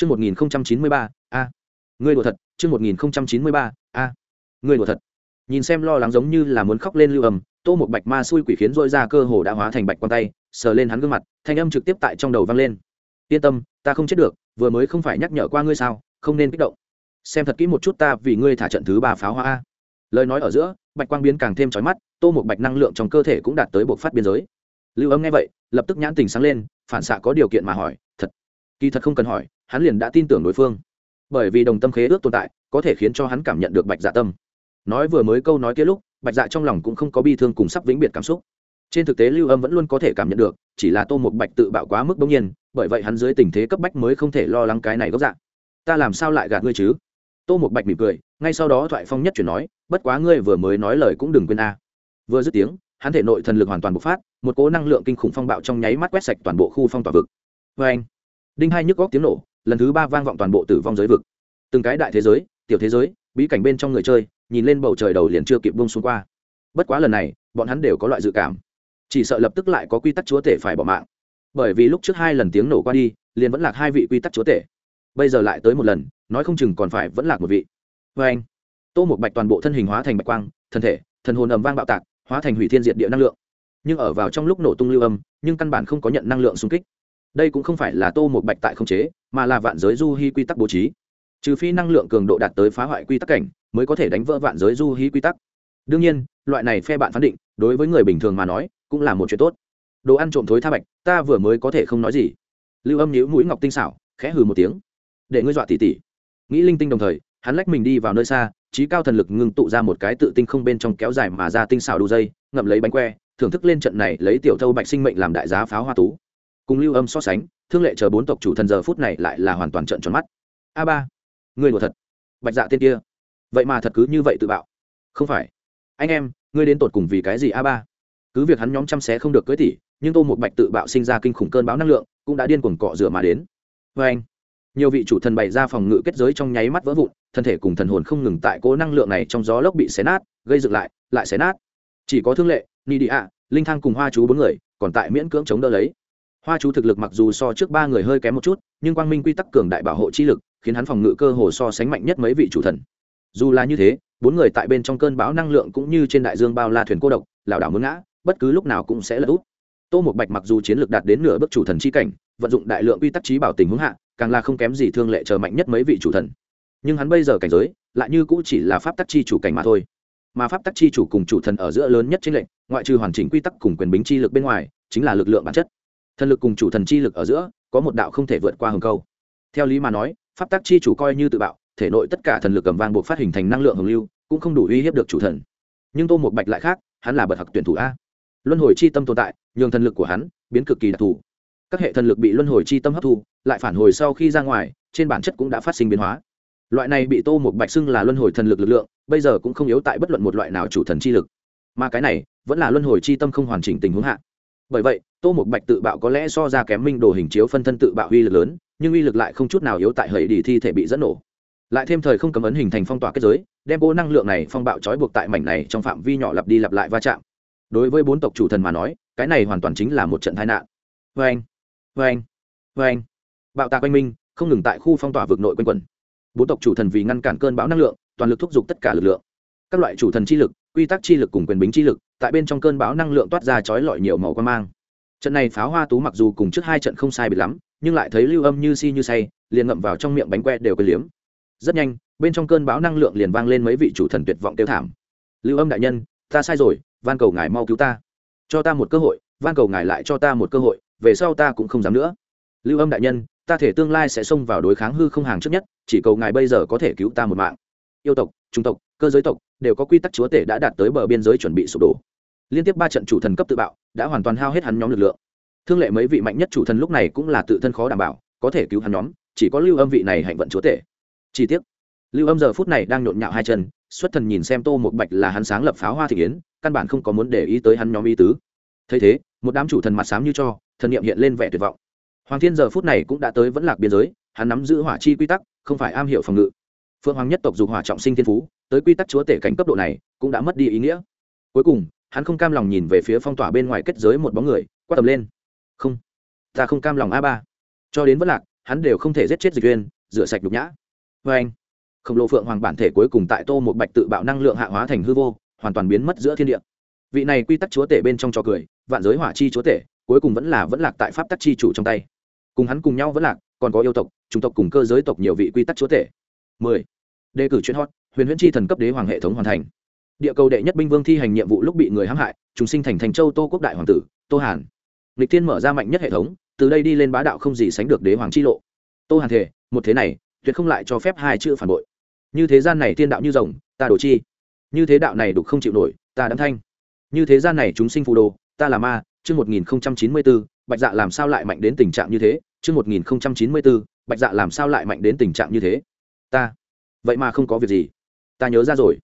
Chương 1093, a. Ngươi đùa thật, chương 1093, a. Ngươi đùa thật. Nhìn xem lo lắng giống như là muốn khóc lên lưu ầm. Tô một Bạch Ma xui quỷ khiến rỗi ra cơ hồ đã hóa thành bạch quan tay, sờ lên hắn gương mặt, thanh âm trực tiếp tại trong đầu vang lên. Yên tâm, ta không chết được, vừa mới không phải nhắc nhở qua ngươi sao, không nên kích động. Xem thật kỹ một chút ta vì ngươi thả trận thứ ba pháo hoa a. Lời nói ở giữa, bạch quang biến càng thêm chói mắt, Tô một Bạch năng lượng trong cơ thể cũng đạt tới bộc phát biên giới. Lưu Âm nghe vậy, lập tức nhãn tình sáng lên, phản xạ có điều kiện mà hỏi, "Thật?" Kỳ thật không cần hỏi, hắn liền đã tin tưởng đối phương. Bởi vì đồng tâm khế ước tồn tại, có thể khiến cho hắn cảm nhận được bạch dạ tâm. Nói vừa mới câu nói kia lúc, bạch dạ trong lòng cũng không có bi thương cùng sắp vĩnh biệt cảm xúc. Trên thực tế lưu âm vẫn luôn có thể cảm nhận được, chỉ là tô một bạch tự bạo quá mức bỗng nhiên, bởi vậy hắn dưới tình thế cấp bách mới không thể lo lắng cái này gốc dạ. Ta làm sao lại gạt ngươi chứ? Tô một bạch mỉm cười, ngay sau đó thoại phong nhất chuyển nói, bất quá ngươi vừa mới nói lời cũng đừng quên a. Vừa dứt tiếng, hắn thể nội thần lực hoàn toàn bộc phát, một cố năng lượng kinh khủng phong bạo trong nháy mắt quét sạch toàn bộ khu phong tỏa vực. Vê anh đinh hai nhức góc tiếng nổ lần thứ ba vang vọng toàn bộ tử vong giới vực. Từng cái đại thế giới, tiểu thế giới, bí cảnh bên trong người chơi, nhìn lên bầu trời đầu liền chưa kịp bông xuống qua. Bất quá lần này, bọn hắn đều có loại dự cảm. Chỉ sợ lập tức lại có quy tắc chúa tể phải bỏ mạng. Bởi vì lúc trước hai lần tiếng nổ qua đi, liền vẫn lạc hai vị quy tắc chúa tể. Bây giờ lại tới một lần, nói không chừng còn phải vẫn lạc một vị. Vê anh. Tô một bạch toàn bộ thân hình hóa thành bạch quang, thân thể, thần hồn ầm vang bạo tạc, hóa thành hủy thiên diệt địa năng lượng. Nhưng ở vào trong lúc nổ tung lưu âm, nhưng căn bản không có nhận năng lượng xung kích đây cũng không phải là tô một bạch tại không chế, mà là vạn giới du hy quy tắc bố trí. Trừ phi năng lượng cường độ đạt tới phá hoại quy tắc cảnh, mới có thể đánh vỡ vạn giới du hí quy tắc. Đương nhiên, loại này phe bạn phán định, đối với người bình thường mà nói, cũng là một chuyện tốt. Đồ ăn trộm thối tha bạch, ta vừa mới có thể không nói gì. Lưu âm nhíu mũi ngọc tinh xảo, khẽ hừ một tiếng. Để ngươi dọa tỉ tỉ. Nghĩ linh tinh đồng thời, hắn lách mình đi vào nơi xa, trí cao thần lực ngưng tụ ra một cái tự tinh không bên trong kéo dài mà ra tinh xảo đu dây, ngậm lấy bánh que, thưởng thức lên trận này lấy tiểu thâu bạch sinh mệnh làm đại giá pháo hoa tú cùng lưu âm so sánh, thương lệ chờ bốn tộc chủ thần giờ phút này lại là hoàn toàn trận tròn mắt. A ba, ngươi đùa thật. Bạch dạ tên kia. Vậy mà thật cứ như vậy tự bạo. Không phải. Anh em, ngươi đến tột cùng vì cái gì a ba? Cứ việc hắn nhóm chăm xé không được cưới tỷ, nhưng tô một bạch tự bạo sinh ra kinh khủng cơn bão năng lượng, cũng đã điên cuồng cọ rửa mà đến. Vê anh. Nhiều vị chủ thần bày ra phòng ngự kết giới trong nháy mắt vỡ vụn, thân thể cùng thần hồn không ngừng tại cố năng lượng này trong gió lốc bị xé nát, gây dựng lại lại xé nát. Chỉ có thương lệ ni đi ạ linh thang cùng hoa chú bốn người, còn tại miễn cưỡng chống đỡ lấy hoa chú thực lực mặc dù so trước ba người hơi kém một chút, nhưng quang minh quy tắc cường đại bảo hộ chi lực, khiến hắn phòng ngự cơ hồ so sánh mạnh nhất mấy vị chủ thần. Dù là như thế, bốn người tại bên trong cơn bão năng lượng cũng như trên đại dương bao la thuyền cô độc, lảo đảo muốn ngã, bất cứ lúc nào cũng sẽ lật úp tô một bạch mặc dù chiến lược đạt đến nửa bước chủ thần chi cảnh, vận dụng đại lượng quy tắc trí bảo tình huống hạ, càng là không kém gì thương lệ chờ mạnh nhất mấy vị chủ thần. Nhưng hắn bây giờ cảnh giới, lại như cũng chỉ là pháp tắc chi chủ cảnh mà thôi. Mà pháp tắc chi chủ cùng chủ thần ở giữa lớn nhất chính lệnh ngoại trừ hoàn chỉnh quy tắc cùng quyền bính chi lực bên ngoài, chính là lực lượng bản chất thần lực cùng chủ thần chi lực ở giữa, có một đạo không thể vượt qua hừng câu. Theo lý mà nói, pháp tắc chi chủ coi như tự bạo, thể nội tất cả thần lực cầm vang buộc phát hình thành năng lượng hồng lưu, cũng không đủ uy hiếp được chủ thần. Nhưng tô một bạch lại khác, hắn là bậc học tuyển thủ a. Luân hồi chi tâm tồn tại, nhường thần lực của hắn biến cực kỳ đặc thù. Các hệ thần lực bị luân hồi chi tâm hấp thu, lại phản hồi sau khi ra ngoài, trên bản chất cũng đã phát sinh biến hóa. Loại này bị tô một bạch xưng là luân hồi thần lực lực lượng, bây giờ cũng không yếu tại bất luận một loại nào chủ thần chi lực. Mà cái này, vẫn là luân hồi chi tâm không hoàn chỉnh tình huống hạ bởi vậy, tô một bạch tự bạo có lẽ so ra kém minh đồ hình chiếu phân thân tự bạo uy lực lớn, nhưng uy lực lại không chút nào yếu tại hầy đi thi thể bị dẫn nổ. Lại thêm thời không cấm ấn hình thành phong tỏa kết giới, đem cố năng lượng này phong bạo trói buộc tại mảnh này trong phạm vi nhỏ lặp đi lặp lại va chạm. Đối với bốn tộc chủ thần mà nói, cái này hoàn toàn chính là một trận tai nạn. Vê anh vê anh vê anh bạo tạc oanh minh không ngừng tại khu phong tỏa vực nội quanh quẩn. Bốn tộc chủ thần vì ngăn cản cơn bão năng lượng, toàn lực thúc giục tất cả lực lượng. Các loại chủ thần chi lực quy tắc chi lực cùng quyền bính chi lực, tại bên trong cơn bão năng lượng toát ra chói lọi nhiều màu quan mang. Trận này pháo hoa tú mặc dù cùng trước hai trận không sai biệt lắm, nhưng lại thấy lưu âm như si như say, liền ngậm vào trong miệng bánh que đều cây liếm. Rất nhanh, bên trong cơn bão năng lượng liền vang lên mấy vị chủ thần tuyệt vọng tiêu thảm. Lưu âm đại nhân, ta sai rồi, van cầu ngài mau cứu ta. Cho ta một cơ hội, van cầu ngài lại cho ta một cơ hội, về sau ta cũng không dám nữa. Lưu âm đại nhân, ta thể tương lai sẽ xông vào đối kháng hư không hàng trước nhất, chỉ cầu ngài bây giờ có thể cứu ta một mạng. Yêu tộc trung tộc, cơ giới tộc, đều có quy tắc chúa tể đã đạt tới bờ biên giới chuẩn bị sụp đổ. Liên tiếp ba trận chủ thần cấp tự bạo, đã hoàn toàn hao hết hắn nhóm lực lượng. Thương lệ mấy vị mạnh nhất chủ thần lúc này cũng là tự thân khó đảm bảo, có thể cứu hắn nhóm, chỉ có lưu âm vị này hạnh vận chúa tể. Chi tiết lưu âm giờ phút này đang nhộn nhạo hai chân, xuất thần nhìn xem tô một bạch là hắn sáng lập pháo hoa thị yến, căn bản không có muốn để ý tới hắn nhóm ý tứ. Thấy thế, một đám chủ thần mặt sám như cho, thần niệm hiện lên vẻ tuyệt vọng. Hoàng thiên giờ phút này cũng đã tới vẫn lạc biên giới, hắn nắm giữ hỏa chi quy tắc, không phải am hiểu phòng ngự phượng hoàng nhất tộc dục hỏa trọng sinh thiên phú, tới quy tắc chúa tể cảnh cấp độ này, cũng đã mất đi ý nghĩa. Cuối cùng, hắn không cam lòng nhìn về phía phong tỏa bên ngoài kết giới một bóng người, quát tầm lên. Không, ta không cam lòng a ba. Cho đến vất lạc, hắn đều không thể giết chết dịch uyên, rửa sạch đục nhã. Vê anh, khổng lồ phượng hoàng bản thể cuối cùng tại tô một bạch tự bạo năng lượng hạ hóa thành hư vô, hoàn toàn biến mất giữa thiên địa. Vị này quy tắc chúa tể bên trong trò cười, vạn giới hỏa chi chúa tể, cuối cùng vẫn là vẫn lạc tại pháp tắc chi chủ trong tay. Cùng hắn cùng nhau vẫn lạc, còn có yêu tộc, chủng tộc cùng cơ giới tộc nhiều vị quy tắc chúa tể. 10. đề cử chuyên hot, huyền huyễn chi thần cấp đế hoàng hệ thống hoàn thành. Địa cầu đệ nhất binh vương thi hành nhiệm vụ lúc bị người hãm hại, trùng sinh thành thành châu tô quốc đại hoàng tử, tô hàn. Lịch tiên mở ra mạnh nhất hệ thống, từ đây đi lên bá đạo không gì sánh được đế hoàng chi lộ. Tô hàn thể một thế này, tuyệt không lại cho phép hai chữ phản bội. Như thế gian này tiên đạo như rồng, ta đổ chi. Như thế đạo này đục không chịu nổi, ta đắm thanh. Như thế gian này chúng sinh phù đồ, ta là ma, chương một nghìn chín mươi bốn bạch dạ làm sao lại mạnh đến tình trạng như thế? Chương một nghìn chín mươi bốn bạch dạ làm sao lại mạnh đến tình trạng như thế? Ta. Vậy mà không có việc gì. Ta nhớ ra rồi.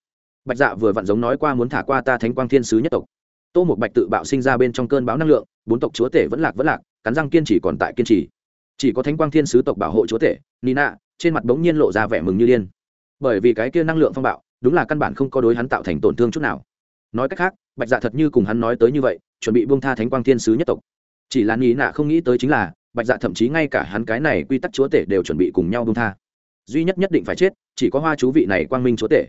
Bạch dạ vừa vặn giống nói qua muốn thả qua ta thánh quang thiên sứ nhất tộc. Tô một bạch tự bạo sinh ra bên trong cơn bão năng lượng, bốn tộc chúa tể vẫn lạc vẫn lạc, cắn răng kiên trì còn tại kiên trì. Chỉ có thánh quang thiên sứ tộc bảo hộ chúa tể, nina, trên mặt bỗng nhiên lộ ra vẻ mừng như điên. Bởi vì cái kia năng lượng phong bạo, đúng là căn bản không có đối hắn tạo thành tổn thương chút nào. Nói cách khác, bạch dạ thật như cùng hắn nói tới như vậy, chuẩn bị buông tha thánh quang thiên sứ nhất tộc. Chỉ là nghĩ nạ không nghĩ tới chính là, bạch dạ thậm chí ngay cả hắn cái này quy tắc chúa tể đều chuẩn bị cùng nhau buông tha duy nhất nhất định phải chết, chỉ có hoa chú vị này quang minh chúa tể.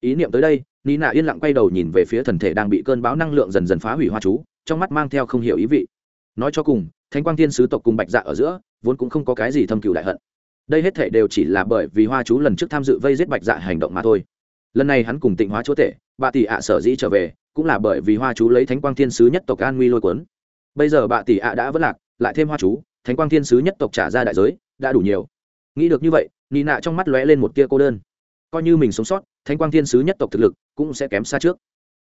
Ý niệm tới đây ní nạ yên lặng quay đầu nhìn về phía thần thể đang bị cơn bão năng lượng dần dần phá hủy hoa chú, trong mắt mang theo không hiểu ý vị. Nói cho cùng, thánh quang thiên sứ tộc cùng bạch dạ ở giữa, vốn cũng không có cái gì thâm cựu đại hận. Đây hết thể đều chỉ là bởi vì hoa chú lần trước tham dự vây giết bạch dạ hành động mà thôi. Lần này hắn cùng tịnh hóa chúa tể bà tỷ ạ sở dĩ trở về, cũng là bởi vì hoa chú lấy thánh quang thiên sứ nhất tộc an nguy lôi cuốn. Bây giờ bà tỷ ạ đã vất lạc, lại thêm hoa chú, thánh quang thiên sứ nhất tộc trả ra đại giới, đã đủ nhiều. Nghĩ được như vậy nị nạ trong mắt lóe lên một tia cô đơn. Coi như mình sống sót, thánh quang thiên sứ nhất tộc thực lực cũng sẽ kém xa trước.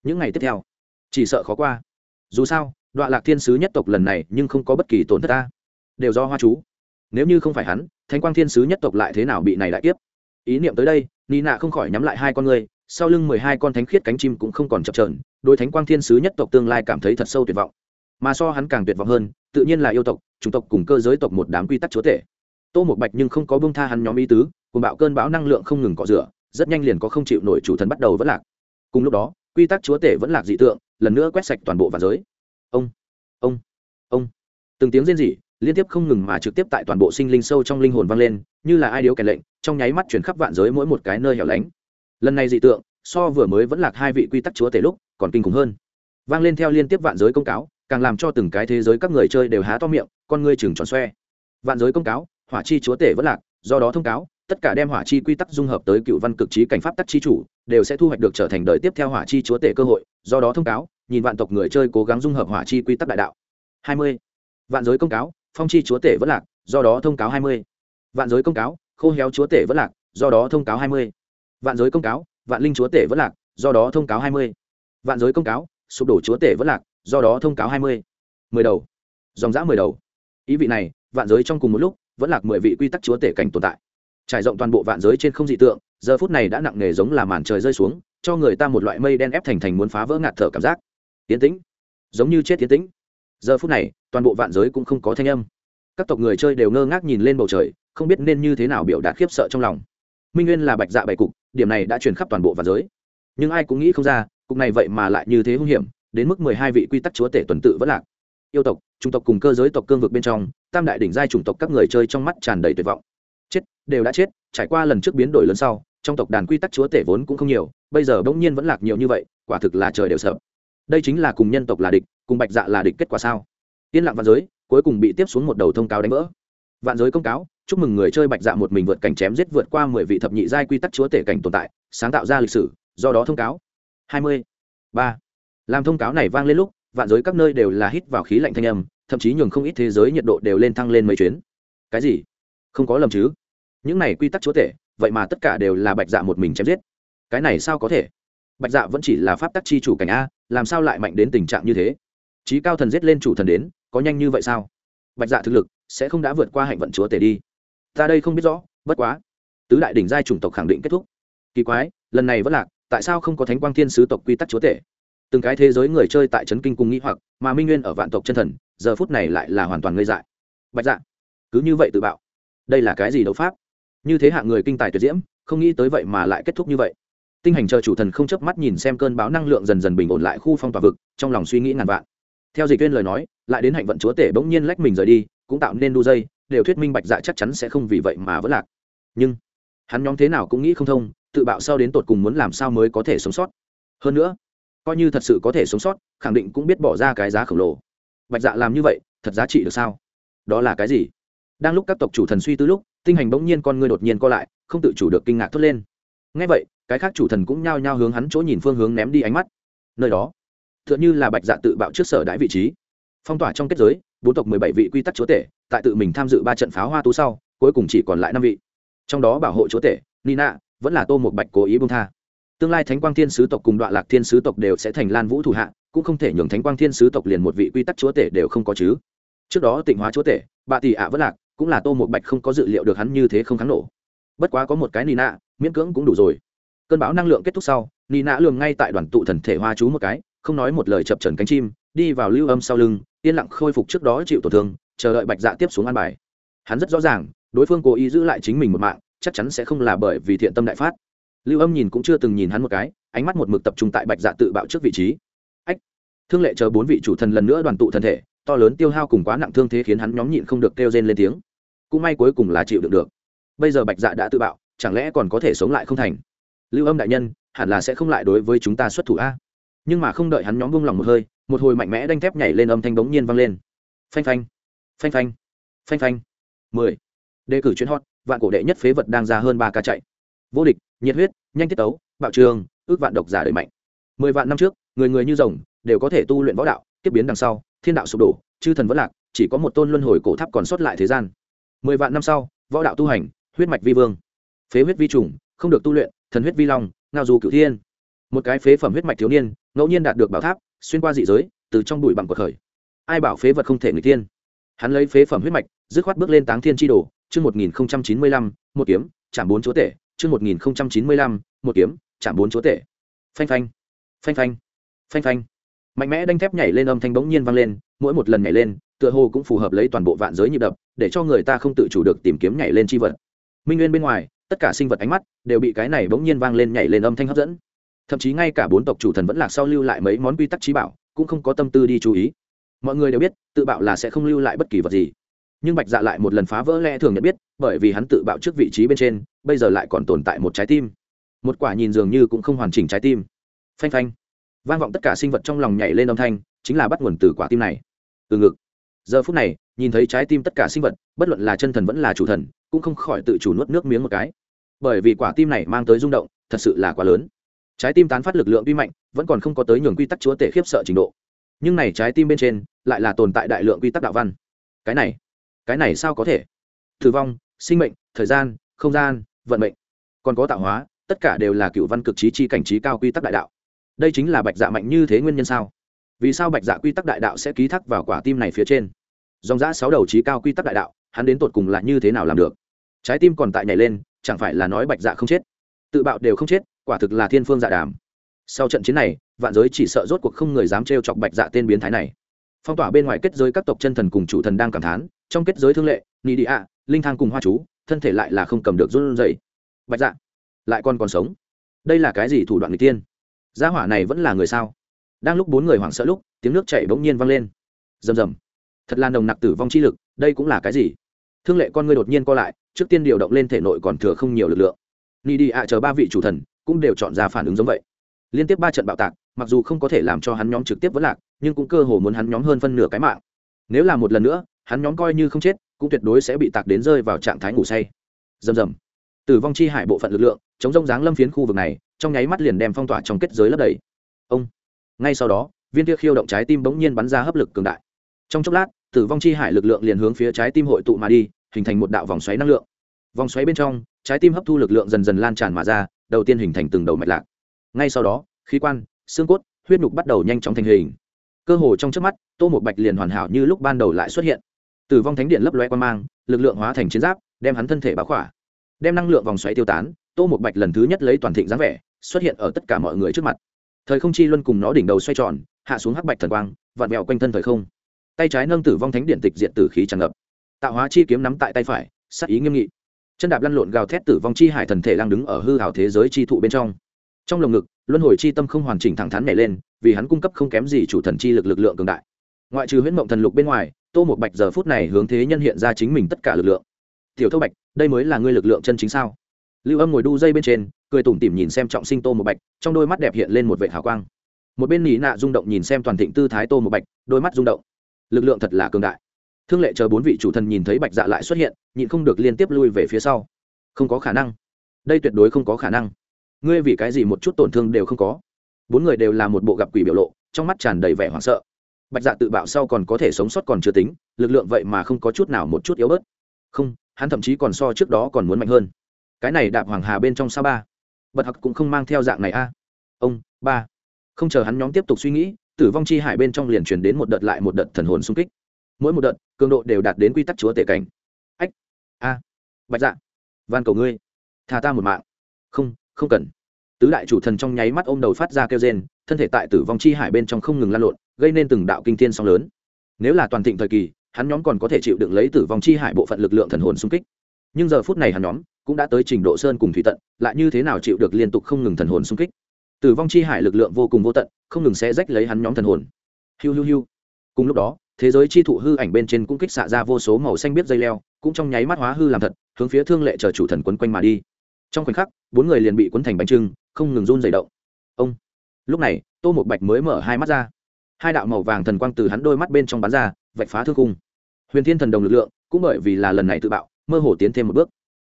Những ngày tiếp theo, chỉ sợ khó qua. Dù sao đoạn lạc thiên sứ nhất tộc lần này nhưng không có bất kỳ tổn thất ta. Đều do hoa chú. Nếu như không phải hắn, thánh quang thiên sứ nhất tộc lại thế nào bị này đại tiếp? Ý niệm tới đây, nị nạ không khỏi nhắm lại hai con người, sau lưng mười hai con thánh khiết cánh chim cũng không còn chập trờn đôi thánh quang thiên sứ nhất tộc tương lai cảm thấy thật sâu tuyệt vọng. Mà so hắn càng tuyệt vọng hơn, tự nhiên là yêu tộc, chủng tộc cùng cơ giới tộc một đám quy tắc chúa tể tô một bạch nhưng không có bông tha hắn nhóm ý tứ cùng bạo cơn bão năng lượng không ngừng cọ rửa, rất nhanh liền có không chịu nổi chủ thần bắt đầu vẫn lạc. Cùng lúc đó, quy tắc chúa tể vẫn lạc dị tượng, lần nữa quét sạch toàn bộ vạn giới. Ông ông ông. Từng tiếng rên rỉ, liên tiếp không ngừng mà trực tiếp tại toàn bộ sinh linh sâu trong linh hồn vang lên, như là ai điếu kèn lệnh, trong nháy mắt chuyển khắp vạn giới mỗi một cái nơi hẻo lánh. Lần này dị tượng, so vừa mới vẫn lạc hai vị quy tắc chúa tể lúc, còn kinh khủng hơn. Vang lên theo liên tiếp vạn giới công cáo, càng làm cho từng cái thế giới các người chơi đều há to miệng, con ngươi chừng tròn xoe. Vạn giới công cáo hỏa chi chúa tể vẫn lạc, do đó thông cáo, tất cả đem hỏa chi quy tắc dung hợp tới cựu văn cực trí cảnh pháp tắc chi chủ, đều sẽ thu hoạch được trở thành đời tiếp theo hỏa chi chúa tể cơ hội, do đó thông cáo, nhìn vạn tộc người chơi cố gắng dung hợp hỏa chi quy tắc đại đạo. Hai mươi. Vạn giới công cáo, phong chi chúa tể vẫn lạc, do đó thông cáo hai mươi. Vạn giới công cáo, khô héo chúa tể vẫn lạc, do đó thông cáo hai mươi. Vạn giới công cáo, vạn linh chúa tể vẫn lạc, do đó thông cáo hai mươi. Vạn giới công cáo, sụp đổ chúa tể vẫn lạc, do đó thông cáo hai mươi. Mười đầu. Dòng dã mười đầu. Ý vị này, vạn giới trong cùng một lúc vẫn lạc mười vị quy tắc chúa tể cảnh tồn tại. Trải rộng toàn bộ vạn giới trên không dị tượng, giờ phút này đã nặng nề giống là màn trời rơi xuống, cho người ta một loại mây đen ép thành thành muốn phá vỡ ngạt thở cảm giác. Tiến tĩnh. Giống như chết tiến tĩnh. Giờ phút này, toàn bộ vạn giới cũng không có thanh âm. Các tộc người chơi đều ngơ ngác nhìn lên bầu trời, không biết nên như thế nào biểu đạt khiếp sợ trong lòng. Minh nguyên là bạch dạ bày cục, điểm này đã truyền khắp toàn bộ vạn giới. Nhưng ai cũng nghĩ không ra, cục này vậy mà lại như thế hung hiểm, đến mức mười hai vị quy tắc chúa tể tuần tự vẫn lạc yêu tộc, chủng tộc cùng cơ giới tộc cương vực bên trong, tam đại đỉnh giai chủng tộc các người chơi trong mắt tràn đầy tuyệt vọng. Chết, đều đã chết, trải qua lần trước biến đổi lớn sau, trong tộc đàn quy tắc chúa tể vốn cũng không nhiều, bây giờ bỗng nhiên vẫn lạc nhiều như vậy, quả thực là trời đều sợ. Đây chính là cùng nhân tộc là địch, cùng bạch dạ là địch kết quả sao? Yên lặng vạn giới, cuối cùng bị tiếp xuống một đầu thông cáo đánh vỡ. Vạn giới công cáo, chúc mừng người chơi bạch dạ một mình vượt cảnh chém giết vượt qua mười vị thập nhị giai quy tắc chúa tể cảnh tồn tại, sáng tạo ra lịch sử, do đó thông cáo. Hai mươi ba. Làm thông cáo này vang lên lúc vạn giới các nơi đều là hít vào khí lạnh thanh âm, thậm chí nhường không ít thế giới nhiệt độ đều lên thăng lên mấy chuyến. Cái gì? Không có lầm chứ? Những này quy tắc chúa tể, vậy mà tất cả đều là bạch dạ một mình chém giết. Cái này sao có thể? Bạch dạ vẫn chỉ là pháp tắc chi chủ cảnh a, làm sao lại mạnh đến tình trạng như thế? Trí cao thần giết lên chủ thần đến, có nhanh như vậy sao? Bạch dạ thực lực sẽ không đã vượt qua hạnh vận chúa tể đi. Ta đây không biết rõ, bất quá. Tứ đại đỉnh giai chủng tộc khẳng định kết thúc. Kỳ quái, lần này vẫn lạc, tại sao không có thánh quang thiên sứ tộc quy tắc chúa tể? Từng cái thế giới người chơi tại trấn kinh cùng nghĩ hoặc, mà minh nguyên ở vạn tộc chân thần, giờ phút này lại là hoàn toàn ngây dại. Bạch dạ cứ như vậy tự bạo. Đây là cái gì đấu pháp? Như thế hạng người kinh tài tuyệt diễm, không nghĩ tới vậy mà lại kết thúc như vậy. Tinh hành chờ chủ thần không chớp mắt nhìn xem cơn báo năng lượng dần dần bình ổn lại khu phong tỏa vực, trong lòng suy nghĩ ngàn vạn. Theo dịch viên lời nói, lại đến hạnh vận chúa tể bỗng nhiên lách mình rời đi, cũng tạo nên đu dây, đều thuyết minh bạch dạ chắc chắn sẽ không vì vậy mà vỡ lạc. Nhưng, hắn nhóm thế nào cũng nghĩ không thông, tự bạo sau đến tột cùng muốn làm sao mới có thể sống sót? Hơn nữa coi như thật sự có thể sống sót, khẳng định cũng biết bỏ ra cái giá khổng lồ. Bạch dạ làm như vậy, thật giá trị được sao? Đó là cái gì? Đang lúc các tộc chủ thần suy tư lúc, tinh hành bỗng nhiên con ngươi đột nhiên co lại, không tự chủ được kinh ngạc thốt lên. Ngay vậy, cái khác chủ thần cũng nhao nhao hướng hắn chỗ nhìn phương hướng ném đi ánh mắt. Nơi đó t h ư ợ n h ư là bạch dạ tự bạo trước sở đãi vị trí. Phong tỏa trong kết giới, bốn tộc mười bảy vị quy tắc chúa tể, tại tự mình tham dự ba trận pháo hoa tú sau, cuối cùng chỉ còn lại năm vị. Trong đó bảo hộ chúa tể, nina, vẫn là tô một bạch cố ý bông tha tương lai thánh quang thiên sứ tộc cùng đoạn lạc thiên sứ tộc đều sẽ thành lan vũ thủ hạ, cũng không thể nhường thánh quang thiên sứ tộc liền một vị quy tắc chúa tể đều không có chứ. Trước đó tịnh hóa chúa tể, bà tỷ ạ vẫn lạc, cũng là tô một bạch không có dự liệu được hắn như thế không kháng nổ. Bất quá có một cái nina, miễn cưỡng cũng đủ rồi. Cơn bão năng lượng kết thúc sau nị nạ lường ngay tại đoàn tụ thần thể hoa chú một cái, không nói một lời chập trần cánh chim, đi vào lưu âm sau lưng, yên lặng khôi phục trước đó chịu tổn thương, chờ đợi bạch dạ tiếp xuống an bài. Hắn rất rõ ràng, đối phương cố ý giữ lại chính mình một mạng, chắc chắn sẽ không là bởi vì thiện tâm đại phát lưu âm nhìn cũng chưa từng nhìn hắn một cái, ánh mắt một mực tập trung tại bạch dạ tự bạo trước vị trí. Ách, thương lệ chờ bốn vị chủ thần lần nữa đoàn tụ thân thể, to lớn tiêu hao cùng quá nặng thương thế khiến hắn nhóm nhịn không được kêu rên lên tiếng. Cũng may cuối cùng là chịu được được. Bây giờ bạch dạ đã tự bạo, chẳng lẽ còn có thể sống lại không thành? Lưu âm đại nhân, hẳn là sẽ không lại đối với chúng ta xuất thủ a. Nhưng mà không đợi hắn nhóm buông lòng một hơi, một hồi mạnh mẽ đanh thép nhảy lên âm thanh bỗng nhiên vang lên. Phanh phanh phanh phanh phanh phanh. Mười. Đề cử chuyến hot, vạn cổ đệ nhất phế vật đang ra hơn ba ca chạy vô địch, nhiệt huyết, nhanh tiết tấu, bạo trường, ước vạn độc giả đời mạnh. Mười vạn năm trước, người người như rồng đều có thể tu luyện võ đạo, tiếp biến đằng sau, thiên đạo sụp đổ, chư thần vẫn lạc, chỉ có một tôn luân hồi cổ tháp còn sót lại thế gian. Mười vạn năm sau, võ đạo tu hành, huyết mạch vi vương. Phế huyết vi trùng, không được tu luyện, thần huyết vi long, ngao du cửu thiên. Một cái phế phẩm huyết mạch thiếu niên, ngẫu nhiên đạt được bảo tháp, xuyên qua dị giới, từ trong bụi bằng cuộc khởi. Ai bảo phế vật không thể người tiên hắn lấy phế phẩm huyết mạch, dứt khoát bước lên táng thiên tri đồ, chương một nghìn chín mươi lăm, một kiếm, chạm bốn chúa tể chương một nghìn chín mươi lăm, một kiếm, chạm bốn chúa tể. Phanh phanh phanh phanh phanh phanh. Mạnh mẽ đanh thép nhảy lên âm thanh bỗng nhiên vang lên, mỗi một lần nhảy lên, tựa hồ cũng phù hợp lấy toàn bộ vạn giới nhịp đập, để cho người ta không tự chủ được tìm kiếm nhảy lên chi vật. Minh nguyên bên ngoài, tất cả sinh vật ánh mắt đều bị cái này bỗng nhiên vang lên nhảy lên âm thanh hấp dẫn. Thậm chí ngay cả bốn tộc chủ thần vẫn lạc sau lưu lại mấy món quy tắc trí bảo, cũng không có tâm tư đi chú ý. Mọi người đều biết, tự bạo là sẽ không lưu lại bất kỳ vật gì nhưng bạch dạ lại một lần phá vỡ lẽ thường nhận biết, bởi vì hắn tự bạo trước vị trí bên trên, bây giờ lại còn tồn tại một trái tim. Một quả nhìn dường như cũng không hoàn chỉnh trái tim. Phanh phanh. Vang vọng tất cả sinh vật trong lòng nhảy lên âm thanh, chính là bắt nguồn từ quả tim này. Từ ngực. Giờ phút này, nhìn thấy trái tim tất cả sinh vật, bất luận là chân thần vẫn là chủ thần, cũng không khỏi tự chủ nuốt nước miếng một cái. Bởi vì quả tim này mang tới rung động, thật sự là quá lớn. Trái tim tán phát lực lượng tuy mạnh, vẫn còn không có tới nhường quy tắc chúa tể khiếp sợ trình độ. Nhưng này trái tim bên trên, lại là tồn tại đại lượng quy tắc đạo văn. Cái này cái này sao có thể? Tử vong, sinh mệnh, thời gian, không gian, vận mệnh. Còn có tạo hóa, tất cả đều là cựu văn cực trí chi cảnh trí cao quy tắc đại đạo. Đây chính là bạch dạ mạnh như thế nguyên nhân sao? Vì sao bạch dạ quy tắc đại đạo sẽ ký thác vào quả tim này phía trên? Dòng giã sáu đầu trí cao quy tắc đại đạo, hắn đến tột cùng là như thế nào làm được? Trái tim còn tại nhảy lên, chẳng phải là nói bạch dạ không chết? Tự bạo đều không chết, quả thực là thiên phương dạ đàm. Sau trận chiến này, vạn giới chỉ sợ rốt cuộc không người dám trêu chọc bạch dạ tên biến thái này. Phong tỏa bên ngoài kết giới các tộc chân thần cùng chủ thần đang cảm thán trong kết giới thương lệ nị đi ạ, linh thang cùng hoa chú, thân thể lại là không cầm được run dậy bạch dạ lại còn còn sống. Đây là cái gì thủ đoạn người tiên? Gia hỏa này vẫn là người sao? Đang lúc bốn người hoảng sợ lúc, tiếng nước chảy bỗng nhiên vang lên. Rầm rầm. Thật là nồng nặc tử vong chi lực, đây cũng là cái gì? Thương lệ con ngươi đột nhiên co lại, trước tiên điều động lên thể nội còn thừa không nhiều lực lượng. Ni đi ạ chờ ba vị chủ thần cũng đều chọn ra phản ứng giống vậy. Liên tiếp ba trận bạo tạc, mặc dù không có thể làm cho hắn nhóm trực tiếp vẫn lạc, nhưng cũng cơ hồ muốn hắn nhóm hơn phân nửa cái mạng. Nếu là một lần nữa hắn nhóm coi như không chết, cũng tuyệt đối sẽ bị tạc đến rơi vào trạng thái ngủ say. Rầm rầm. Tử vong chi hải bộ phận lực lượng, chống rông dáng lâm phiến khu vực này, trong nháy mắt liền đem phong tỏa trong kết giới lấp đầy. Ông. Ngay sau đó, viên kia khiêu động trái tim bỗng nhiên bắn ra hấp lực cường đại. Trong chốc lát, tử vong chi hải lực lượng liền hướng phía trái tim hội tụ mà đi, hình thành một đạo vòng xoáy năng lượng. Vòng xoáy bên trong, trái tim hấp thu lực lượng dần dần lan tràn mà ra, đầu tiên hình thành từng đầu mạch lạc. Ngay sau đó, khí quan, xương cốt, huyết nhục bắt đầu nhanh chóng thành hình. Cơ hồ trong trước mắt, tô một bạch liền hoàn hảo như lúc ban đầu lại xuất hiện tử vong thánh điện lấp loe quan mang, lực lượng hóa thành chiến giáp, đem hắn thân thể báo khỏa. Đem năng lượng vòng xoáy tiêu tán, tô một bạch lần thứ nhất lấy toàn thịnh dáng vẻ, xuất hiện ở tất cả mọi người trước mặt. Thời không chi luân cùng nó đỉnh đầu xoay tròn, hạ xuống hắc bạch thần quang, vặn vẹo quanh thân thời không. Tay trái nâng tử vong thánh điện tịch diện tử khí tràn ngập. Tạo hóa chi kiếm nắm tại tay phải sắc ý nghiêm nghị. Chân đạp lăn lộn gào thét tử vong chi hải thần thể đang đứng ở hư hào thế giới chi thụ bên trong. Trong lồng ngực, luân hồi chi tâm không hoàn chỉnh thẳng thắn nảy lên, vì hắn cung cấp không kém gì chủ thần chi lực lực lượng cường đại. Ngoại trừ huyễn mộng thần lục bên ngoài tô một bạch giờ phút này hướng thế nhân hiện ra chính mình tất cả lực lượng. Tiểu thâu bạch, đây mới là ngươi lực lượng chân chính sao? Lưu âm ngồi đu dây bên trên, cười tủm tỉm nhìn xem trọng sinh tô một bạch, trong đôi mắt đẹp hiện lên một vệ hào quang. Một bên nỉ nạ rung động nhìn xem toàn thịnh tư thái tô một bạch, đôi mắt rung động. Lực lượng thật là cường đại. Thương lệ chờ bốn vị chủ thần nhìn thấy bạch dạ lại xuất hiện, nhịn không được liên tiếp lui về phía sau. Không có khả năng. Đây tuyệt đối không có khả năng. Ngươi vì cái gì một chút tổn thương đều không có? Bốn người đều là một bộ gặp quỷ biểu lộ, trong mắt tràn đầy vẻ hoảng sợ bạch dạ tự bạo sau còn có thể sống sót còn chưa tính, lực lượng vậy mà không có chút nào một chút yếu bớt. Không, hắn thậm chí còn so trước đó còn muốn mạnh hơn. Cái này đạp hoàng hà bên trong sao ba. Bật hặc cũng không mang theo dạng này a. Ông, ba. Không chờ hắn nhóm tiếp tục suy nghĩ, tử vong chi hải bên trong liền truyền đến một đợt lại một đợt thần hồn xung kích. Mỗi một đợt, cường độ đều đạt đến quy tắc chúa tể cảnh. Ách, a. Bạch dạ van cầu ngươi thà ta một mạng. Không không cần. Tứ đại chủ thần trong nháy mắt ôm đầu phát ra kêu rên, thân thể tại tử vong chi hải bên trong không ngừng lan lộn gây nên từng đạo kinh thiên song lớn. Nếu là toàn thịnh thời kỳ, hắn nhóm còn có thể chịu đựng lấy tử vong chi hải bộ phận lực lượng thần hồn xung kích. Nhưng giờ phút này hắn nhóm cũng đã tới trình độ sơn cùng thủy tận, lại như thế nào chịu được liên tục không ngừng thần hồn xung kích? Tử vong chi hải lực lượng vô cùng vô tận, không ngừng sẽ rách lấy hắn nhóm thần hồn. Hiu hiu hiu. Cùng lúc đó, thế giới chi thụ hư ảnh bên trên cũng kích xạ ra vô số màu xanh biết dây leo, cũng trong nháy mắt hóa hư làm thật, hướng phía thương lệ chờ chủ thần quấn quanh mà đi. Trong khoảnh khắc, bốn người liền bị quấn thành bánh trưng, không ngừng run dày động. Ông. Lúc này, tô một bạch mới mở hai mắt ra hai đạo màu vàng thần quang từ hắn đôi mắt bên trong bắn ra, vạch phá thương cung huyền thiên thần đồng lực lượng cũng bởi vì là lần này tự bạo, mơ hồ tiến thêm một bước.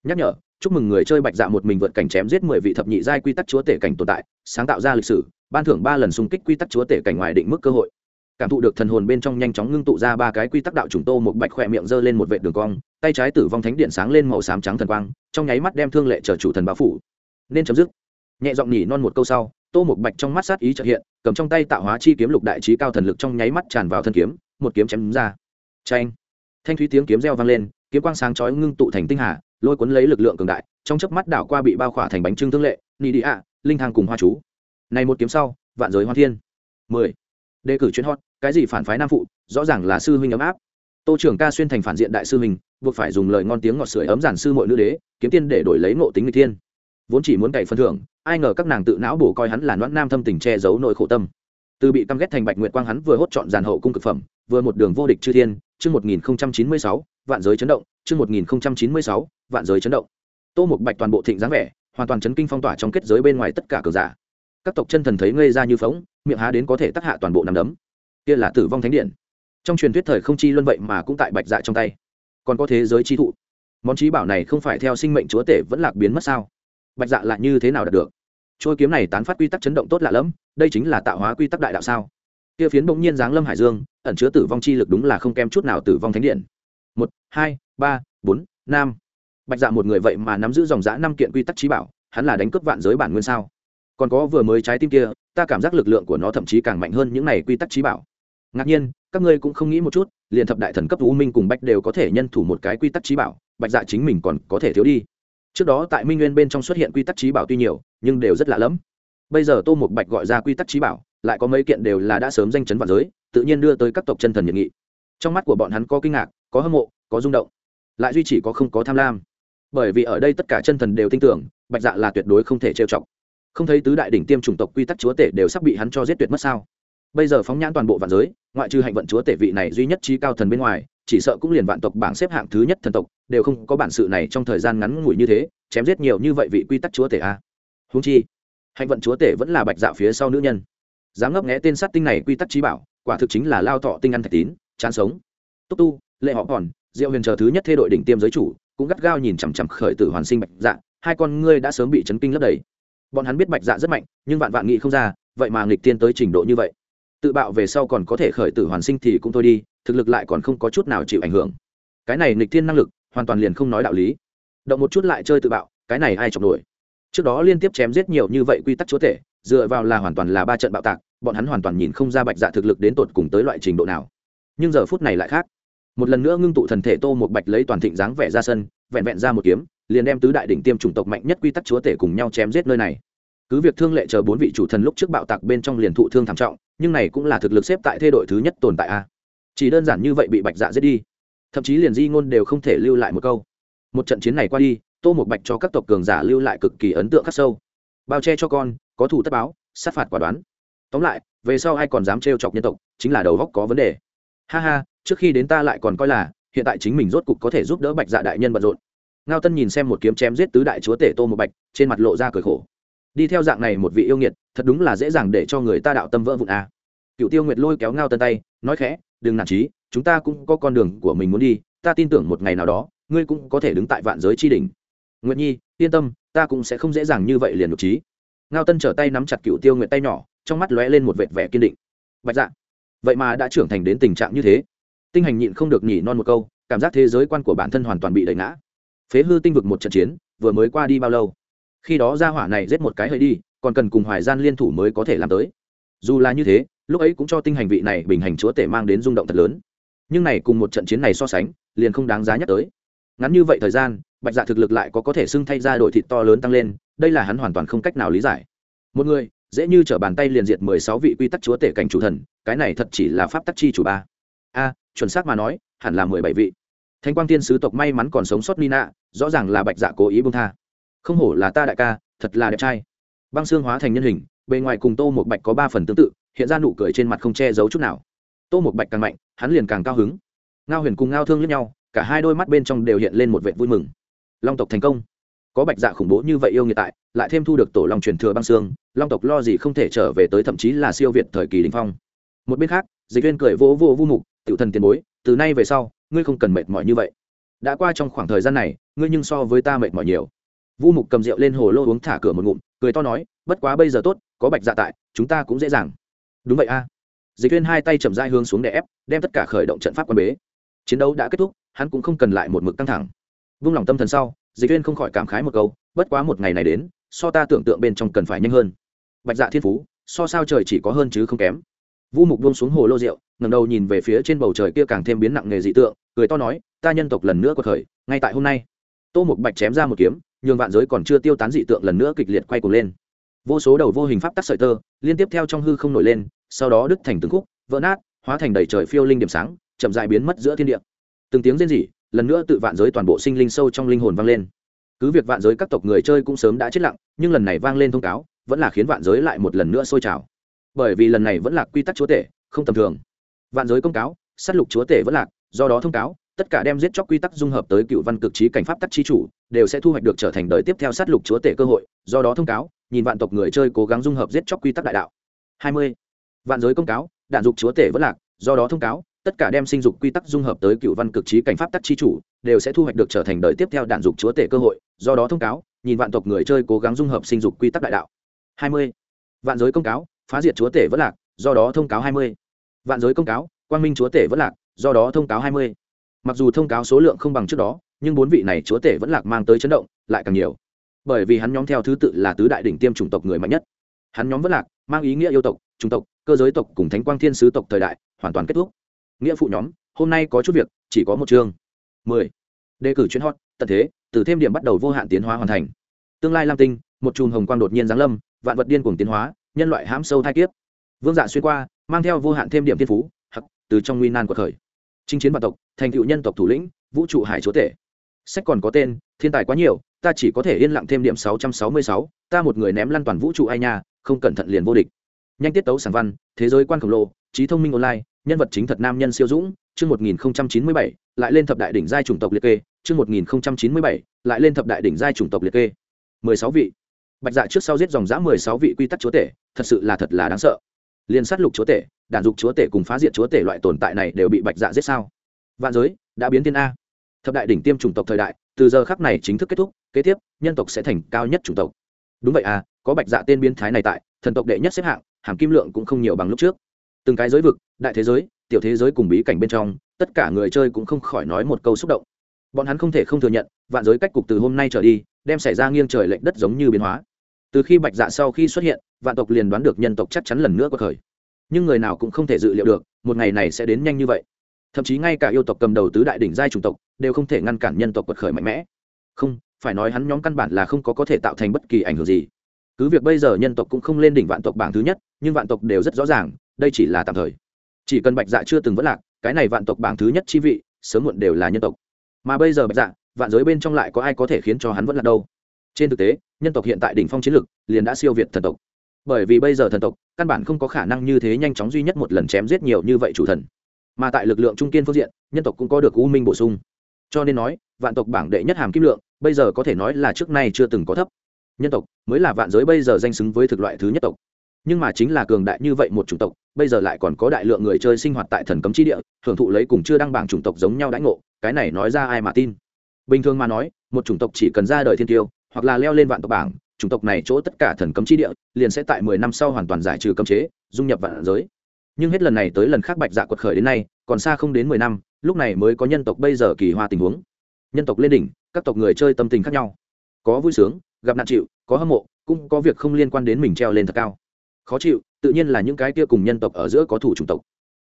Nhắc nhở, chúc mừng người chơi bạch dạ một mình vượt cảnh chém giết mười vị thập nhị giai quy tắc chúa tể cảnh tồn tại, sáng tạo ra lịch sử, ban thưởng ba lần xung kích quy tắc chúa tể cảnh ngoài định mức cơ hội. Cảm thụ được thần hồn bên trong nhanh chóng ngưng tụ ra ba cái quy tắc đạo trùng tô, một bạch khỏe miệng giơ lên một vệ đường cong, tay trái tử vong thánh điện sáng lên màu xám trắng thần quang, trong nháy mắt đem thương lệ trở chủ thần báo phủ. Nên chấm dứt. Nhẹ giọng nhỉ non một câu sau, tô một bạch trong mắt sát ý trợ hiện cầm trong tay tạo hóa chi kiếm lục đại trí cao thần lực trong nháy mắt tràn vào thân kiếm, một kiếm chém ra. Tranh thanh thúy tiếng kiếm reo vang lên, kiếm quang sáng chói ngưng tụ thành tinh hà, lôi cuốn lấy lực lượng cường đại, trong chớp mắt đảo qua bị bao khỏa thành bánh trưng thương lệ ni đi ạ, linh thang cùng hoa chú. Này một kiếm sau, vạn giới hoa thiên. Mười. Đề cử chuyến hot, cái gì phản phái nam phụ, rõ ràng là sư huynh ấm áp. Tô trưởng ca xuyên thành phản diện đại sư huynh, buộc phải dùng lời ngon tiếng ngọt sưởi ấm giản sư muội nữ đế, kiếm tiên để đổi lấy ngộ tính người thiên vốn chỉ muốn cậy phân thưởng, ai ngờ các nàng tự não bổ coi hắn là noãn nam thâm tình che giấu nội khổ tâm. Từ bị căm ghét thành bạch nguyệt quang hắn vừa hốt chọn giàn hậu cung cực phẩm, vừa một đường vô địch chư thiên, chương một nghìn chín mươi sáu, vạn giới chấn động, chương một nghìn chín mươi sáu, vạn giới chấn động. Tô một bạch toàn bộ thịnh dáng vẻ, hoàn toàn chấn kinh phong tỏa trong kết giới bên ngoài tất cả cờ giả. Các tộc chân thần thấy ngây ra như phóng miệng há đến có thể tác hạ toàn bộ nằm đấm. Kia là tử vong thánh điện. Trong truyền thuyết thời không chi luân vậy mà cũng tại bạch dạ trong tay. Còn có thế giới chi thụ. Món trí bảo này không phải theo sinh mệnh chúa tể vẫn lạc biến mất sao? Bạch dạ lại như thế nào đạt được? Trôi kiếm này tán phát quy tắc chấn động tốt lạ lẫm, đây chính là tạo hóa quy tắc đại đạo sao? Kia phiến bỗng nhiên giáng lâm hải dương, ẩn chứa tử vong chi lực đúng là không kém chút nào tử vong thánh điện. Một, hai, ba, bốn, năm. Bạch dạ một người vậy mà nắm giữ dòng giã năm kiện quy tắc trí bảo, hắn là đánh cướp vạn giới bản nguyên sao? Còn có vừa mới trái tim kia, ta cảm giác lực lượng của nó thậm chí càng mạnh hơn những này quy tắc trí bảo. Ngạc nhiên, các ngươi cũng không nghĩ một chút, liền thập đại thần cấp u minh cùng bạch đều có thể nhân thủ một cái quy tắc trí bảo, bạch dạ chính mình còn có thể thiếu đi trước đó tại minh nguyên bên trong xuất hiện quy tắc trí bảo tuy nhiều, nhưng đều rất lạ lẫm. Bây giờ tô một bạch gọi ra quy tắc trí bảo, lại có mấy kiện đều là đã sớm danh chấn vạn giới, tự nhiên đưa tới các tộc chân thần nhiệt nghị. Trong mắt của bọn hắn có kinh ngạc, có hâm mộ, có rung động. Lại duy chỉ có không có tham lam. Bởi vì ở đây tất cả chân thần đều tin tưởng, bạch dạ là tuyệt đối không thể trêu chọc. Không thấy tứ đại đỉnh tiêm chủng tộc quy tắc chúa tể đều sắp bị hắn cho giết tuyệt mất sao? Bây giờ phóng nhãn toàn bộ vạn giới, ngoại trừ hạnh vận chúa tể vị này duy nhất trí cao thần bên ngoài chỉ sợ cũng liền vạn tộc bảng xếp hạng thứ nhất thần tộc, đều không có bản sự này trong thời gian ngắn ngủi như thế, chém giết nhiều như vậy vị quy tắc chúa tể a. À. húng chi, hạnh vận chúa tể vẫn là bạch dạo phía sau nữ nhân. Dám ngấp nghẽ tên sát tinh này quy tắc trí bảo, quả thực chính là lao thọ tinh ăn thạch tín, chán sống. Túc tu, lệ họ còn, diệu huyền chờ thứ nhất thê đội đỉnh tiêm giới chủ, cũng gắt gao nhìn chằm chằm khởi tử hoàn sinh bạch dạ hai con ngươi đã sớm bị chấn kinh lấp đầy. Bọn hắn biết bạch dạ rất mạnh, nhưng vạn vạn nghị không ra, vậy mà nghịch tiên tới trình độ như vậy tự bạo về sau còn có thể khởi tử hoàn sinh thì cũng thôi đi, thực lực lại còn không có chút nào chịu ảnh hưởng. Cái này nghịch thiên năng lực, hoàn toàn liền không nói đạo lý. Động một chút lại chơi tự bạo, cái này ai chọc nổi? Trước đó liên tiếp chém giết nhiều như vậy quy tắc chúa tể, dựa vào là hoàn toàn là ba trận bạo tạc, bọn hắn hoàn toàn nhìn không ra bạch dạ thực lực đến tột cùng tới loại trình độ nào. Nhưng giờ phút này lại khác. Một lần nữa ngưng tụ thần thể tô một bạch lấy toàn thịnh dáng vẻ ra sân, vẹn vẹn ra một kiếm, liền đem tứ đại đỉnh tiêm chủng tộc mạnh nhất quy tắc chúa tể cùng nhau chém giết nơi này cứ việc thương lệ chờ bốn vị chủ thần lúc trước bạo tạc bên trong liền thụ thương thảm trọng, nhưng này cũng là thực lực xếp tại thê đội thứ nhất tồn tại a. Chỉ đơn giản như vậy bị bạch dạ giết đi, thậm chí liền di ngôn đều không thể lưu lại một câu. Một trận chiến này qua đi, tô một bạch cho các tộc cường giả lưu lại cực kỳ ấn tượng khắc sâu. Bao che cho con, có thủ tất báo, sát phạt quả đoán. Tóm lại, về sau ai còn dám trêu chọc nhân tộc, chính là đầu góc có vấn đề. Ha ha, trước khi đến ta lại còn coi là, hiện tại chính mình rốt cục có thể giúp đỡ bạch dạ đại nhân bận rộn. Ngao tân nhìn xem một kiếm chém giết tứ đại chúa tể tô một bạch, trên mặt lộ ra cười khổ đi theo dạng này một vị yêu nghiệt, thật đúng là dễ dàng để cho người ta đạo tâm vỡ vụn à. cựu tiêu nguyệt lôi kéo ngao tân tay, nói khẽ, đừng nản trí, chúng ta cũng có con đường của mình muốn đi, ta tin tưởng một ngày nào đó, ngươi cũng có thể đứng tại vạn giới tri đình nguyệt nhi, yên tâm, ta cũng sẽ không dễ dàng như vậy liền nhục trí. Ngao tân trở tay nắm chặt cựu tiêu nguyệt tay nhỏ, trong mắt lóe lên một vệt vẻ kiên định. Bạch dạ vậy mà đã trưởng thành đến tình trạng như thế. Tinh hành nhịn không được nhỉ non một câu, cảm giác thế giới quan của bản thân hoàn toàn bị đẩy ngã. Phế hư tinh vực một trận chiến, vừa mới qua đi bao lâu? Khi đó ra hỏa này giết một cái hơi đi, còn cần cùng hoài gian liên thủ mới có thể làm tới. Dù là như thế, lúc ấy cũng cho tinh hành vị này bình hành chúa tể mang đến rung động thật lớn. Nhưng này cùng một trận chiến này so sánh, liền không đáng giá nhắc tới. Ngắn như vậy thời gian, bạch dạ thực lực lại có có thể xưng thay ra đổi thịt to lớn tăng lên, đây là hắn hoàn toàn không cách nào lý giải. Một người, dễ như t r ở bàn tay liền diệt mười sáu vị quy tắc chúa tể cảnh chủ thần, cái này thật chỉ là pháp tắc chi chủ ba. A, chuẩn xác mà nói, hẳn là mười bảy vị. Thanh quang tiên sứ tộc may mắn còn sống sót nina, rõ ràng là bạch dạ cố ý bông tha không hổ là ta đại ca, thật là đẹp trai. Băng xương hóa thành nhân hình, bề ngoài cùng tô một bạch có ba phần tương tự, hiện ra nụ cười trên mặt không che giấu chút nào. Tô một bạch càng mạnh, hắn liền càng cao hứng. Ngao huyền cùng ngao thương lẫn nhau, cả hai đôi mắt bên trong đều hiện lên một vệ vui mừng. Long tộc thành công. Có bạch dạ khủng bố như vậy yêu nghiệt tại, lại thêm thu được tổ long truyền thừa băng xương, long tộc lo gì không thể trở về tới thậm chí là siêu việt thời kỳ đình phong. Một bên khác, dịch viên cười vỗ vô vô mục, tiểu thần tiền bối, từ nay về sau, ngươi không cần mệt mỏi như vậy. Đã qua trong khoảng thời gian này, ngươi nhưng so với ta mệt mỏi nhiều vu mục cầm rượu lên hồ lô uống thả cửa một ngụm, cười to nói, bất quá bây giờ tốt, có bạch dạ tại, chúng ta cũng dễ dàng. Đúng vậy a. Dịch viên hai tay chậm dai hướng xuống để ép, đem tất cả khởi động trận pháp quan bế. Chiến đấu đã kết thúc, hắn cũng không cần lại một mực căng thẳng. Vung lòng tâm thần sau, dịch viên không khỏi cảm khái một câu, bất quá một ngày này đến, so ta tưởng tượng bên trong cần phải nhanh hơn. Bạch dạ thiên phú, so sao trời chỉ có hơn chứ không kém. Vu mục buông xuống hồ lô rượu ngầm đầu nhìn về phía trên bầu trời kia càng thêm biến nặng nghề dị tượng, cười to nói, ta nhân tộc lần nữa có thời ngay tại hôm nay. Tô mục bạch chém ra một kiếm nhường vạn giới còn chưa tiêu tán dị tượng lần nữa kịch liệt quay cuồng lên. Vô số đầu vô hình pháp tắc sợi tơ liên tiếp theo trong hư không nổi lên, sau đó đứt thành từng khúc, vỡ nát, hóa thành đầy trời phiêu linh điểm sáng, chậm dại biến mất giữa thiên địa. Từng tiếng rên rỉ, lần nữa tự vạn giới toàn bộ sinh linh sâu trong linh hồn vang lên. Cứ việc vạn giới các tộc người chơi cũng sớm đã chết lặng, nhưng lần này vang lên thông cáo, vẫn là khiến vạn giới lại một lần nữa sôi trào. Bởi vì lần này vẫn là quy tắc chúa tể, không tầm thường. Vạn giới công cáo s á t lục chúa tể vẫn lạc, do đó thông cáo tất cả đem giết chóc quy tắc dung hợp tới cựu văn cực trí cảnh pháp tắc chi chủ, đều sẽ thu hoạch được trở thành đời tiếp theo sát lục chúa tể cơ hội, do đó thông cáo, nhìn vạn tộc người chơi cố gắng dung hợp giết chóc quy tắc đại đạo. Hai mươi. Vạn giới công cáo, đạn dục chúa tể vẫn lạc, do đó thông cáo, tất cả đem sinh dục quy tắc dung hợp tới cựu văn cực trí cảnh pháp tắc chi chủ, đều sẽ thu hoạch được trở thành đời tiếp theo đạn dục chúa tể cơ hội, do đó thông cáo, nhìn vạn tộc người chơi cố gắng dung hợp sinh dục quy tắc đại đạo. Hai mươi. Vạn giới công cáo, phá diệt chúa tể vẫn lạc, do đó thông cáo hai mươi. Vạn giới công cáo, quang minh chúa tể vẫn lạc, do đó thông cáo hai mươi mặc dù thông cáo số lượng không bằng trước đó, nhưng bốn vị này chúa tể vẫn lạc mang tới chấn động, lại càng nhiều. Bởi vì hắn nhóm theo thứ tự là tứ đại đỉnh tiêm chủng tộc người mạnh nhất. Hắn nhóm vẫn lạc, mang ý nghĩa yêu tộc, chủng tộc, cơ giới tộc cùng thánh quang thiên sứ tộc thời đại, hoàn toàn kết thúc. Nghĩa phụ nhóm, hôm nay có chút việc, chỉ có một chương. Mười. Đề cử chuyến hot, tận thế, từ thêm điểm bắt đầu vô hạn tiến hóa hoàn thành. Tương lai lam tinh, một chùm hồng quang đột nhiên giáng lâm, vạn vật điên cuồng tiến hóa, nhân loại hãm sâu thai kiếp. Vương dạ xuyên qua, mang theo vô hạn thêm điểm thiên phú hặc từ trong nguy nan của thời chinh chiến vạn tộc, thành cựu nhân tộc thủ lĩnh, vũ trụ hải chúa tể. Sách còn có tên, thiên tài quá nhiều, ta chỉ có thể yên lặng thêm điểm sáu trăm sáu mươi sáu, ta một người ném lăn toàn vũ trụ ai nha, không cẩn thận liền vô địch. Nhanh tiết tấu sản văn, thế giới quan khổng lồ, trí thông minh online, nhân vật chính thật nam nhân siêu dũng, chương một nghìn chín mươi bảy, lại lên thập đại đỉnh giai chủng tộc liệt kê, chương một nghìn chín mươi bảy, lại lên thập đại đỉnh giai chủng tộc liệt kê. mười sáu vị. Bạch dạ trước sau giết dòng dã mười sáu vị quy tắc chúa tể, thật sự là thật là đáng sợ liên sát lục chúa tể đàn dục chúa tể cùng phá diệt chúa tể loại tồn tại này đều bị bạch dạ giết sao? Vạn giới, đã biến tiên a. Thập đại đỉnh tiêm chủng tộc thời đại, từ giờ khắc này chính thức kết thúc, kế tiếp, nhân tộc sẽ thành cao nhất chủng tộc. Đúng vậy à có bạch dạ tên biến thái này tại, thần tộc đệ nhất xếp hạng, hàm kim lượng cũng không nhiều bằng lúc trước. Từng cái giới vực, đại thế giới, tiểu thế giới cùng bí cảnh bên trong, tất cả người chơi cũng không khỏi nói một câu xúc động. Bọn hắn không thể không thừa nhận, vạn giới cách cục từ hôm nay trở đi, đem xảy ra nghiêng trời lệnh đất giống như biến hóa. Từ khi bạch dạ sau khi xuất hiện vạn tộc liền đoán được nhân tộc chắc chắn lần nữa có khởi nhưng người nào cũng không thể dự liệu được, một ngày này sẽ đến nhanh như vậy. Thậm chí ngay cả yêu tộc cầm đầu tứ đại đỉnh giai chủng tộc đều không thể ngăn cản nhân tộc quật khởi mạnh mẽ. Không, phải nói hắn nhóm căn bản là không có có thể tạo thành bất kỳ ảnh hưởng gì. Cứ việc bây giờ nhân tộc cũng không lên đỉnh vạn tộc bảng thứ nhất, nhưng vạn tộc đều rất rõ ràng, đây chỉ là tạm thời. Chỉ cần bạch dạ chưa từng vất lạc, cái này vạn tộc bảng thứ nhất chi vị, sớm muộn đều là nhân tộc. Mà bây giờ bạch dạ vạn giới bên trong lại có ai có thể khiến cho hắn vẫn lạc đâu? Trên thực tế, nhân tộc hiện tại đỉnh phong chiến lực liền đã siêu việt thần tộc bởi vì bây giờ thần tộc căn bản không có khả năng như thế nhanh chóng duy nhất một lần chém giết nhiều như vậy chủ thần. Mà tại lực lượng trung kiên phương diện, nhân tộc cũng có được u minh bổ sung. Cho nên nói, vạn tộc bảng đệ nhất hàm kim lượng, bây giờ có thể nói là trước nay chưa từng có thấp. Nhân tộc mới là vạn giới bây giờ danh xứng với thực loại thứ nhất tộc. Nhưng mà chính là cường đại như vậy một chủng tộc, bây giờ lại còn có đại lượng người chơi sinh hoạt tại thần cấm chi địa, hưởng thụ lấy cùng chưa đăng bảng chủng tộc giống nhau đãi ngộ, cái này nói ra ai mà tin. Bình thường mà nói, một chủng tộc chỉ cần ra đời thiên tiêu, hoặc là leo lên vạn tộc bảng chủng tộc này chỗ tất cả thần cấm chi địa liền sẽ tại mười năm sau hoàn toàn giải trừ cấm chế, dung nhập vạn giới. Nhưng hết lần này tới lần khác bạch dạ quật khởi đến nay, còn xa không đến mười năm, lúc này mới có nhân tộc bây giờ kỳ hoa tình huống. Nhân tộc lên đỉnh, các tộc người chơi tâm tình khác nhau. Có vui sướng, gặp nạn chịu, có hâm mộ, cũng có việc không liên quan đến mình treo lên thật cao. Khó chịu, tự nhiên là những cái kia cùng nhân tộc ở giữa có thủ chủng tộc.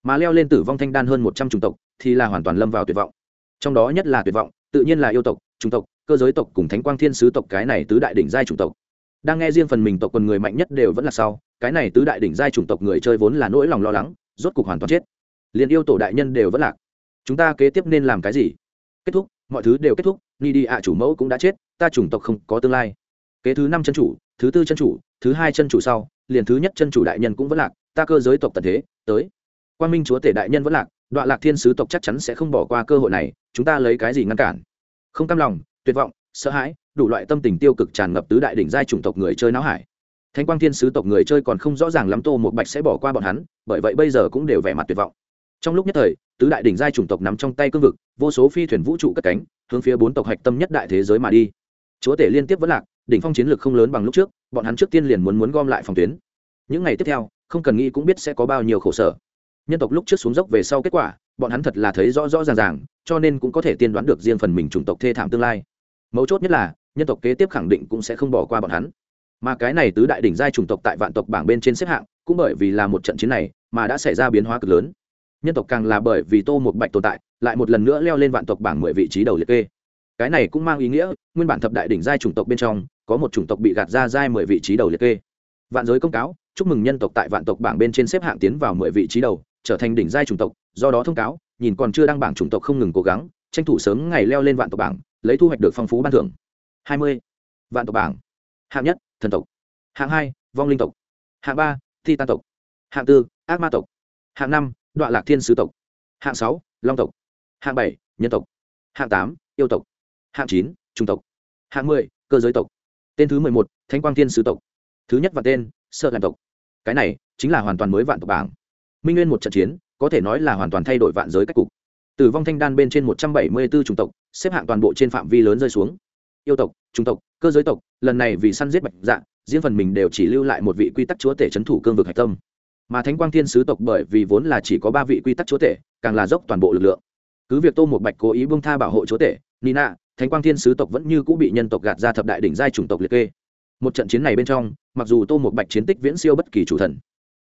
Mà leo lên tử vong thanh đan hơn một trăm chủng tộc thì là hoàn toàn lâm vào tuyệt vọng. Trong đó nhất là tuyệt vọng, tự nhiên là yêu tộc, chủng tộc cơ giới tộc cùng thánh quang thiên sứ tộc cái này tứ đại đỉnh giai chủng tộc. Đang nghe riêng phần mình tộc quần người mạnh nhất đều vẫn là sau, cái này tứ đại đỉnh giai chủng tộc người chơi vốn là nỗi lòng lo lắng, rốt cục hoàn toàn chết. Liền yêu tổ đại nhân đều vẫn lạc. Chúng ta kế tiếp nên làm cái gì? Kết thúc, mọi thứ đều kết thúc ni đi ạ chủ mẫu cũng đã chết, ta chủng tộc không có tương lai. Kế thứ năm chân chủ, thứ tư chân chủ, thứ hai chân chủ sau, liền thứ nhất chân chủ đại nhân cũng vẫn lạc, ta cơ giới tộc tận thế, tới. Quan minh chúa tể đại nhân vẫn lạc, đoạn lạc thiên sứ tộc chắc chắn sẽ không bỏ qua cơ hội này, chúng ta lấy cái gì ngăn cản? Không cam lòng tuyệt vọng, sợ hãi, đủ loại tâm tình tiêu cực tràn ngập tứ đại đỉnh giai chủng tộc người chơi não hải. Thanh quang thiên sứ tộc người chơi còn không rõ ràng lắm tô một bạch sẽ bỏ qua bọn hắn, bởi vậy bây giờ cũng đều vẻ mặt tuyệt vọng. Trong lúc nhất thời, tứ đại đỉnh giai chủng tộc nắm trong tay cương vực, vô số phi thuyền vũ trụ cất cánh, hướng phía bốn tộc hạch tâm nhất đại thế giới mà đi. Chúa tể liên tiếp vẫn lạc, đỉnh phong chiến lược không lớn bằng lúc trước, bọn hắn trước tiên liền muốn muốn gom lại phòng tuyến. Những ngày tiếp theo, không cần nghĩ cũng biết sẽ có bao nhiêu khổ sở. Nhân tộc lúc trước xuống dốc về sau kết quả, bọn hắn thật là thấy rõ rõ ràng ràng, cho nên cũng có thể tiên đoán được riêng phần mình chủng tộc thê thảm tương lai mấu chốt nhất là, nhân tộc kế tiếp khẳng định cũng sẽ không bỏ qua bọn hắn. Mà cái này tứ đại đỉnh giai chủng tộc tại vạn tộc bảng bên trên xếp hạng, cũng bởi vì là một trận chiến này mà đã xảy ra biến hóa cực lớn. Nhân tộc càng là bởi vì tô một bạch tồn tại, lại một lần nữa leo lên vạn tộc bảng mười vị trí đầu liệt kê. Cái này cũng mang ý nghĩa, nguyên bản thập đại đỉnh giai chủng tộc bên trong, có một chủng tộc bị gạt ra giai mười vị trí đầu liệt kê. Vạn giới công cáo, chúc mừng nhân tộc tại vạn tộc bảng bên trên xếp hạng tiến vào mười vị trí đầu, trở thành đỉnh giai chủng tộc, do đó thông cáo, nhìn còn chưa đăng bảng chủng tộc không ngừng cố gắng, tranh thủ sớm ngày leo lên vạn tộc bảng lấy thu hoạch được phong phú ban thưởng. Hai mươi. Vạn tộc bảng. Hạng nhất, thần tộc. Hạng hai, vong linh tộc. Hạng ba thi tan tộc. Hạng tư, ác ma tộc. Hạng năm đoạn lạc thiên sứ tộc. Hạng sáu, long tộc. Hạng bảy, nhân tộc. Hạng tám, yêu tộc. Hạng chín, trung tộc. Hạng mười, cơ giới tộc. Tên thứ mười một, thánh quang thiên sứ tộc. Thứ nhất và tên, sợ làm tộc. Cái này chính là hoàn toàn mới vạn tộc bảng. Minh nguyên một trận chiến, có thể nói là hoàn toàn thay đổi vạn giới cách cục tử vong thanh đan bên trên một trăm bảy mươi b ố chủng tộc, xếp hạng toàn bộ trên phạm vi lớn rơi xuống. Yêu tộc, chủng tộc, cơ giới tộc, lần này vì săn giết bạch dạng riêng phần mình đều chỉ lưu lại một vị quy tắc chúa tể c h ấ n thủ cương vực hạch tâm. Mà thánh quang thiên sứ tộc bởi vì vốn là chỉ có ba vị quy tắc chúa tể, càng là dốc toàn bộ lực lượng. Cứ việc tô một bạch cố ý bông tha bảo hộ chúa tể, nina, thánh quang thiên sứ tộc vẫn như cũng bị nhân tộc gạt ra thập đại đỉnh giai chủng tộc liệt kê. Một trận chiến này bên trong, mặc dù tô một bạch chiến tích viễn siêu bất kỳ chủ thần,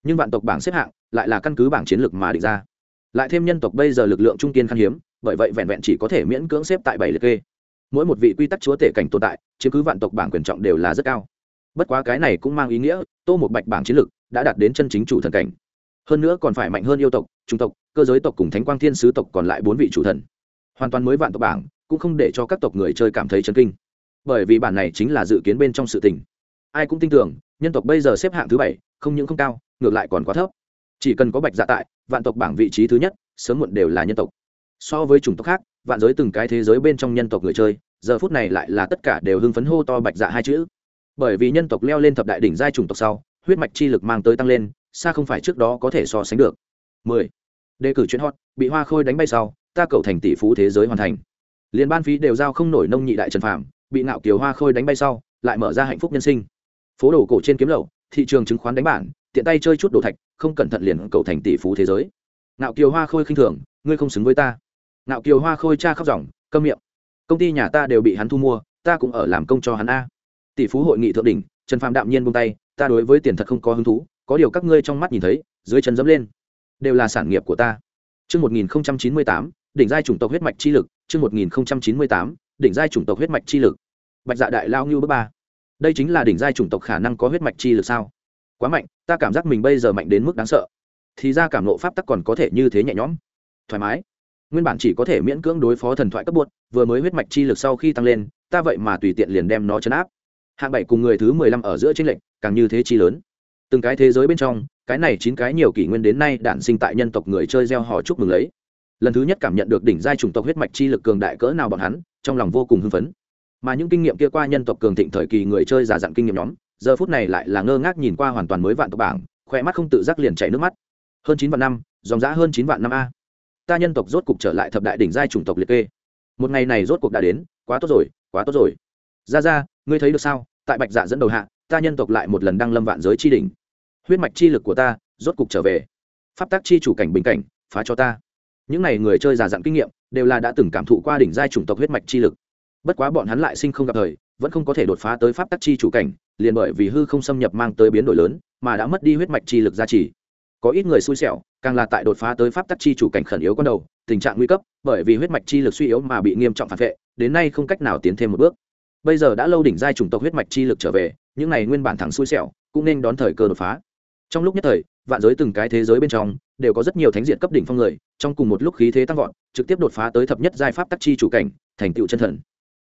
nhưng vạn tộc bảng xếp hạng lại là căn cứ bảng chiến lược mà định ra lại thêm nhân tộc bây giờ lực lượng trung kiên khan hiếm, bởi vậy vẹn vẹn chỉ có thể miễn cưỡng xếp tại bảy liệt kê. Mỗi một vị quy tắc chúa tể cảnh tồn tại, chiếm cứ vạn tộc bảng quyền trọng đều là rất cao. Bất quá cái này cũng mang ý nghĩa, tô một bạch bảng chiến lược đã đạt đến chân chính chủ thần cảnh. Hơn nữa còn phải mạnh hơn yêu tộc, trung tộc, cơ giới tộc cùng thánh quang thiên sứ tộc còn lại bốn vị chủ thần. Hoàn toàn mới vạn tộc bảng, cũng không để cho các tộc người chơi cảm thấy chấn kinh. Bởi vì bản này chính là dự kiến bên trong sự tình. Ai cũng tin tưởng, nhân tộc bây giờ xếp hạng thứ bảy, không những không cao, ngược lại còn quá thấp chỉ cần có bạch dạ tại, vạn tộc bảng vị trí thứ nhất, sớm muộn đều là nhân tộc. So với chủng tộc khác, vạn giới từng cái thế giới bên trong nhân tộc người chơi, giờ phút này lại là tất cả đều hưng phấn hô to bạch dạ hai chữ. Bởi vì nhân tộc leo lên thập đại đỉnh giai chủng tộc sau, huyết mạch chi lực mang tới tăng lên, xa không phải trước đó có thể so sánh được. 10. đề cử chuyến hot, bị hoa khôi đánh bay sau, ta cầu thành tỷ phú thế giới hoàn thành. Liên ban phí đều giao không nổi nông nhị đại trần phạm bị ngạo kiều hoa khôi đánh bay sau, lại mở ra hạnh phúc nhân sinh. Phố đồ cổ trên kiếm lậu, thị trường chứng khoán đánh bản tiện tay chơi chút đồ thạch không cẩn thận liền cầu thành tỷ phú thế giới ngạo kiều hoa khôi khinh thường ngươi không xứng với ta ngạo kiều hoa khôi cha khóc ròng câm miệng công ty nhà ta đều bị hắn thu mua ta cũng ở làm công cho hắn a tỷ phú hội nghị thượng đỉnh trần phạm đạm nhiên buông tay ta đối với tiền thật không có hứng thú có điều các ngươi trong mắt nhìn thấy dưới chân dẫm lên đều là sản nghiệp của ta Trước 1098, đỉnh giai chủng tộc huyết mạch chi lực, chương 1098, đỉnh giai chủng tộc huyết mạch chi lực. Bạch Dạ đại lao như bước ba. Đây chính là đỉnh giai chủng tộc khả năng có huyết mạch chi lực sao? Quá mạnh, ta cảm giác mình bây giờ mạnh đến mức đáng sợ. Thì ra cảm ngộ pháp tắc còn có thể như thế nhẹ nhõm, thoải mái. Nguyên bản chỉ có thể miễn cưỡng đối phó thần thoại cấp bột vừa mới huyết mạch chi lực sau khi tăng lên, ta vậy mà tùy tiện liền đem nó chấn áp. Hạng bảy cùng người thứ mười lăm ở giữa tranh lệnh, càng như thế chi lớn. từng cái thế giới bên trong cái này chín cái nhiều kỷ nguyên đến nay đản sinh tại nhân tộc người chơi gieo họ chúc mừng lấy lần thứ nhất cảm nhận được đỉnh giai chủng tộc huyết mạch chi lực cường đại cỡ nào bọn hắn trong lòng vô cùng hưng phấn mà những kinh nghiệm kia qua nhân tộc cường thịnh thời kỳ người chơi giả dặn kinh nghiệm nhóm giờ phút này lại là ngơ ngác nhìn qua hoàn toàn mới vạn tộc bảng khoe mắt không tự giác liền chảy nước mắt. Hơn chín vạn năm, dòng giã hơn chín vạn năm a. Ta nhân tộc rốt cục trở lại thập đại đỉnh giai chủng tộc liệt kê. Một ngày này rốt cuộc đã đến, quá tốt rồi, quá tốt rồi. Ra ra ngươi thấy được sao? Tại bạch dạ dẫn đầu hạ, ta nhân tộc lại một lần đăng lâm vạn giới chi đỉnh. Huyết mạch chi lực của ta rốt cục trở về. Pháp tác chi chủ cảnh bình cảnh, phá cho ta. Những n à y người chơi già dặn kinh nghiệm, đều là đã từng cảm thụ qua đỉnh giai chủng tộc huyết mạch chi lực. Bất quá bọn hắn lại sinh không gặp thời vẫn không có thể đột phá tới pháp tắc chi chủ cảnh, liền bởi vì hư không xâm nhập mang tới biến đổi lớn, mà đã mất đi huyết mạch chi lực gia trì. Có ít người xui xẻo, càng là tại đột phá tới pháp tắc chi chủ cảnh khẩn yếu con đầu, tình trạng nguy cấp, bởi vì huyết mạch chi lực suy yếu mà bị nghiêm trọng phản vệ, đến nay không cách nào tiến thêm một bước. Bây giờ đã lâu đỉnh giai chủng tộc huyết mạch chi lực trở về, những này nguyên bản thẳng xui xẻo, cũng nên đón thời cơ đột phá. Trong lúc nhất thời, vạn giới từng cái thế giới bên trong, đều có rất nhiều thánh diện cấp đỉnh phong người, trong cùng một lúc khí thế tăng vọt, trực tiếp đột phá tới thập nhất giai pháp tắc chi chủ cảnh, thành tựu chân thần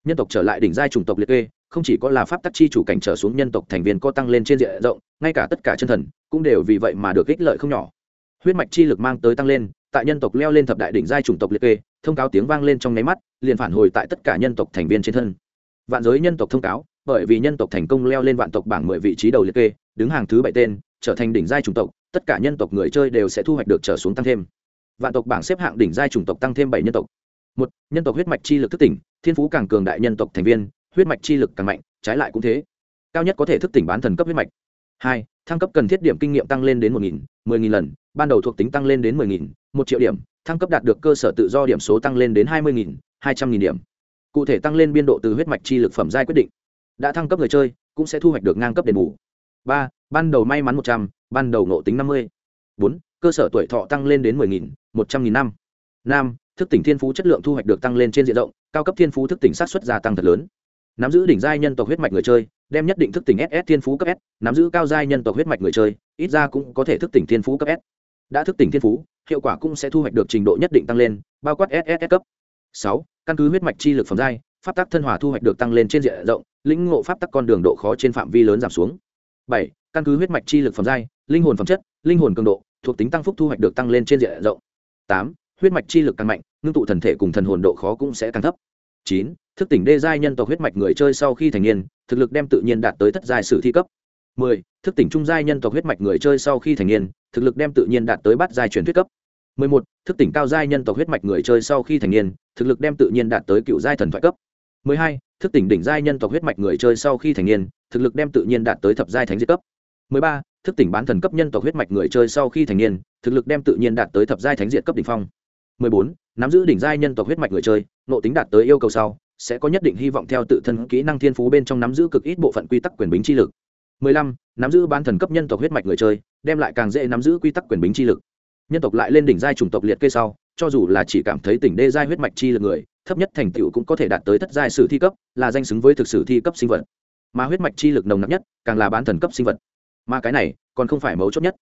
nhân tộc trở lại đỉnh giai chủng tộc liệt kê, không chỉ có là pháp tắc chi chủ cảnh trở xuống nhân tộc thành viên có tăng lên trên diện rộng, ngay cả tất cả chân thần cũng đều vì vậy mà được ích lợi không nhỏ. Huyết mạch chi lực mang tới tăng lên, tại nhân tộc leo lên thập đại đỉnh giai chủng tộc liệt kê, thông cáo tiếng vang lên trong nháy mắt, liền phản hồi tại tất cả nhân tộc thành viên trên thân. Vạn giới nhân tộc thông cáo, bởi vì nhân tộc thành công leo lên vạn tộc bảng mười vị trí đầu liệt kê, đứng hàng thứ bảy tên, trở thành đỉnh giai chủng tộc, tất cả nhân tộc người chơi đều sẽ thu hoạch được trở xuống tăng thêm. Vạn tộc bảng xếp hạng đỉnh giai chủng tộc tăng thêm bảy nhân tộc một, nhân tộc huyết mạch chi lực thức tỉnh, thiên phú càng cường đại nhân tộc thành viên, huyết mạch chi lực càng mạnh, trái lại cũng thế. Cao nhất có thể thức tỉnh bán thần cấp huyết mạch. Hai, thăng cấp cần thiết điểm kinh nghiệm tăng lên đến một nghìn, mười nghìn lần, ban đầu thuộc tính tăng lên đến mười nghìn, một triệu điểm, thăng cấp đạt được cơ sở tự do điểm số tăng lên đến hai mươi nghìn, hai trăm nghìn điểm. Cụ thể tăng lên biên độ từ huyết mạch chi lực phẩm giai quyết định. Đã thăng cấp người chơi, cũng sẽ thu hoạch được ngang cấp đền bù. Ba, ban đầu may mắn một trăm, ban đầu nộ tính năm mươi. Bốn, cơ sở tuổi thọ tăng lên đến mười nghìn, một trăm nghìn năm. Năm thức tỉnh thiên phú chất lượng thu hoạch được tăng lên trên diện rộng, cao cấp thiên phú thức tỉnh sát xuất gia tăng thật lớn. Nắm giữ đỉnh giai nhân tộc huyết mạch người chơi, đem nhất định thức tỉnh ss thiên phú cấp s, nắm giữ cao giai nhân tộc huyết mạch người chơi, ít ra cũng có thể thức tỉnh thiên phú cấp s. Đã thức tỉnh thiên phú, hiệu quả cũng sẽ thu hoạch được trình độ nhất định tăng lên, bao quát ss cấp. Sáu, căn cứ huyết mạch chi lực phẩm giai, pháp tắc thân hòa thu hoạch được tăng lên trên diện rộng, lĩnh ngộ pháp tắc con đường độ khó trên phạm vi lớn giảm xuống. Bảy, căn cứ huyết mạch chi lực phẩm giai, linh hồn phẩm chất, linh hồn cường độ, thuộc tính tăng phúc thu hoạch được tăng lên trên diện rộng. Tám huyết mạch chi lực càng mạnh, ngưng tụ thần thể cùng thần hồn độ khó cũng sẽ càng thấp. Chín, thức tỉnh đê giai nhân tộc huyết mạch người chơi sau khi thành niên, thực lực đem tự nhiên đạt tới thất giai sử thi cấp. Mười, thức tỉnh trung giai nhân tộc huyết mạch người chơi sau khi thành niên, thực lực đem tự nhiên đạt tới bát giai truyền thuyết cấp. Mười một, thức tỉnh cao giai nhân tộc huyết mạch người chơi sau khi thành niên, thực lực đem tự nhiên đạt tới cựu giai thần thoại cấp. Mười hai, thức tỉnh đỉnh giai nhân tộc huyết mạch người chơi sau khi thành niên, thực lực đem tự nhiên đạt tới thập giai thánh diệt cấp. Mười ba, thức tỉnh bán thần cấp nhân tộc huyết mạch người chơi sau khi thành niên, thực lực đem tự nhiên đạt tới thập giai thánh diệt cấp đỉnh phong mười bốn, nắm giữ đỉnh giai nhân tộc huyết mạch người chơi nộ tính đạt tới yêu cầu sau, sẽ có nhất định hy vọng theo tự thân kỹ năng thiên phú bên trong nắm giữ cực ít bộ phận quy tắc quyền bính chi lực. mười lăm, nắm giữ bán thần cấp nhân tộc huyết mạch người chơi, đem lại càng dễ nắm giữ quy tắc quyền bính chi lực. Nhân tộc lại lên đỉnh giai chủng tộc liệt kê sau, cho dù là chỉ cảm thấy tỉnh đê giai huyết mạch chi lực người, thấp nhất thành tựu cũng có thể đạt tới thất giai sử thi cấp, là danh xứng với thực sử thi cấp sinh vật. Mà huyết mạch chi lực nồng nặc nhất, càng là bán thần cấp sinh vật. Mà cái này, còn không phải mấu chốt nhất.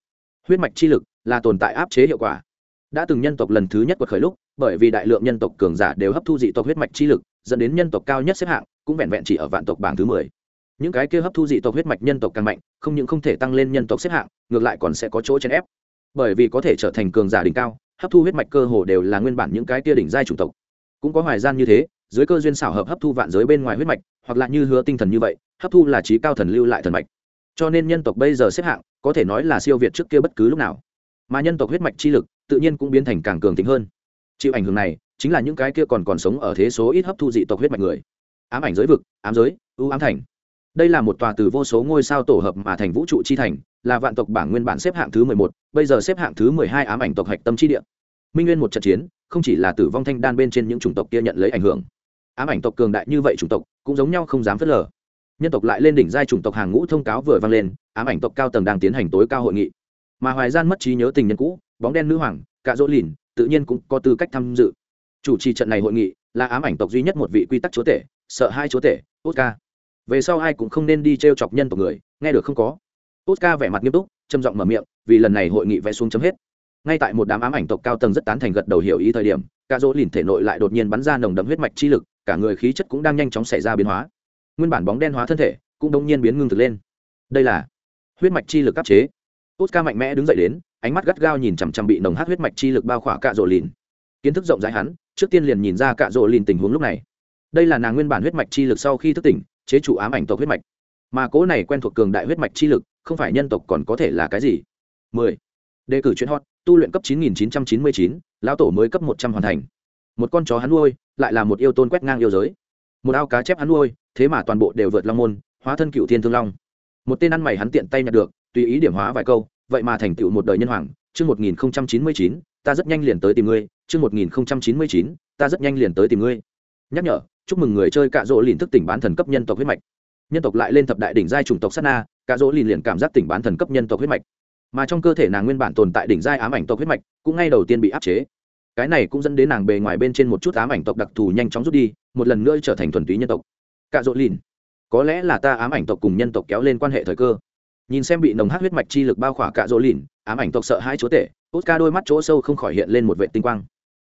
Huyết mạch chi lực là tồn tại áp chế hiệu quả đã từng nhân tộc lần thứ nhất quật khởi lúc, bởi vì đại lượng nhân tộc cường giả đều hấp thu dị tộc huyết mạch chi lực, dẫn đến nhân tộc cao nhất xếp hạng, cũng vẹn vẹn chỉ ở vạn tộc bảng thứ mười. Những cái kia hấp thu dị tộc huyết mạch nhân tộc càng mạnh, không những không thể tăng lên nhân tộc xếp hạng, ngược lại còn sẽ có chỗ chèn ép. Bởi vì có thể trở thành cường giả đỉnh cao, hấp thu huyết mạch cơ hồ đều là nguyên bản những cái kia đỉnh giai chủng tộc. Cũng có hoài gian như thế, dưới cơ duyên xảo hợp hấp thu vạn giới bên ngoài huyết mạch, hoặc là như hứa tinh thần như vậy, hấp thu là trí cao thần lưu lại thần mạch. Cho nên nhân tộc bây giờ xếp hạng, có thể nói là siêu việt trước kia bất cứ lúc nào. Mà nhân tộc huyết mạch chi lực tự nhiên cũng biến thành càng cường tính hơn. Chịu ảnh hưởng này, chính là những cái kia còn còn sống ở thế số ít hấp thu dị tộc huyết mạch người. Ám ảnh giới vực, ám giới, ưu ám thành. Đây là một tòa từ vô số ngôi sao tổ hợp mà thành vũ trụ chi thành, là vạn tộc bảng nguyên bản xếp hạng thứ mười một, bây giờ xếp hạng thứ mười hai ám ảnh tộc hạch tâm chi địa. Minh nguyên một trận chiến, không chỉ là tử vong thanh đan bên trên những chủng tộc kia nhận lấy ảnh hưởng. Ám ảnh tộc cường đại như vậy chủng tộc, cũng giống nhau không dám phớt lờ. Nhân tộc lại lên đỉnh giai chủng tộc hàng ngũ thông cáo vừa vang lên, ám ảnh tộc cao tầng đang tiến hành tối cao hội nghị. Mà hoài gian mất trí nhớ tình nhân cũ bóng đen nữ hoàng, cạ dỗ lìn, tự nhiên cũng có tư cách tham dự. Chủ trì trận này hội nghị là ám ảnh tộc duy nhất một vị quy tắc chúa tể, sợ hai chúa tể, oscar. Về sau ai cũng không nên đi t r e o chọc nhân tộc người, nghe được không có? Oscar vẻ mặt nghiêm túc, trầm giọng mở miệng, vì lần này hội nghị vẽ xuống chấm hết. Ngay tại một đám ám ảnh tộc cao tầng rất tán thành gật đầu hiểu ý thời điểm, cạ dỗ lìn thể nội lại đột nhiên bắn ra nồng đậm huyết mạch chi lực, cả người khí chất cũng đang nhanh chóng xảy ra biến hóa. Nguyên bản bóng đen hóa thân thể cũng đông nhiên biến ngưng thực lên. Đây là huyết mạch chi lực áp chế. Oscar mạnh mẽ đứng dậy đến ánh mắt gắt gao nhìn chằm chằm bị nồng hát huyết mạch chi lực bao khỏa cạ rỗ lìn kiến thức rộng rãi hắn trước tiên liền nhìn ra cạ rỗ lìn tình huống lúc này. Đây là nàng nguyên bản huyết mạch chi lực sau khi thức tỉnh chế chủ ám ảnh tộc huyết mạch. Mà cố này quen thuộc cường đại huyết mạch chi lực không phải nhân tộc còn có thể là cái gì? 10. đề cử chuyện hot tu luyện cấp 9999, lão tổ mới cấp 100 hoàn thành. Một con chó hắn nuôi lại là một yêu tôn quét ngang yêu giới. Một ao cá chép hắn nuôi thế mà toàn bộ đều vượt long môn hóa thân cựu thiên thương long. Một tên ăn mày hắn tiện tay nhặt được tùy ý điểm hóa vài câu vậy mà thành tựu một đời nhân hoàng, chương một nghìn chín mươi chín, ta rất nhanh liền tới tìm ngươi, chương một nghìn chín mươi chín, ta rất nhanh liền tới tìm ngươi. Nhắc nhở, chúc mừng người chơi cạ rỗ liền thức tỉnh bán thần cấp nhân tộc huyết mạch. Nhân tộc lại lên thập đại đỉnh giai chủng tộc sát na, cạ rỗ liền liền cảm giác tỉnh bán thần cấp nhân tộc huyết mạch. Mà trong cơ thể nàng nguyên bản tồn tại đỉnh giai ám ảnh tộc huyết mạch, cũng ngay đầu tiên bị áp chế. Cái này cũng dẫn đến nàng bề ngoài bên trên một chút ám ảnh tộc đặc thù nhanh chóng rút đi, một lần nữa trở thành thuần túy nhân tộc. Cạ rỗ lìn, có lẽ là ta ám ảnh tộc cùng nhân tộc kéo lên quan hệ thời cơ nhìn xem bị nồng hát huyết mạch chi lực bao khỏa cạ rỗ lìn, ám ảnh tộc sợ hai chúa tể út ca đôi mắt chỗ sâu không khỏi hiện lên một vệ tinh quang.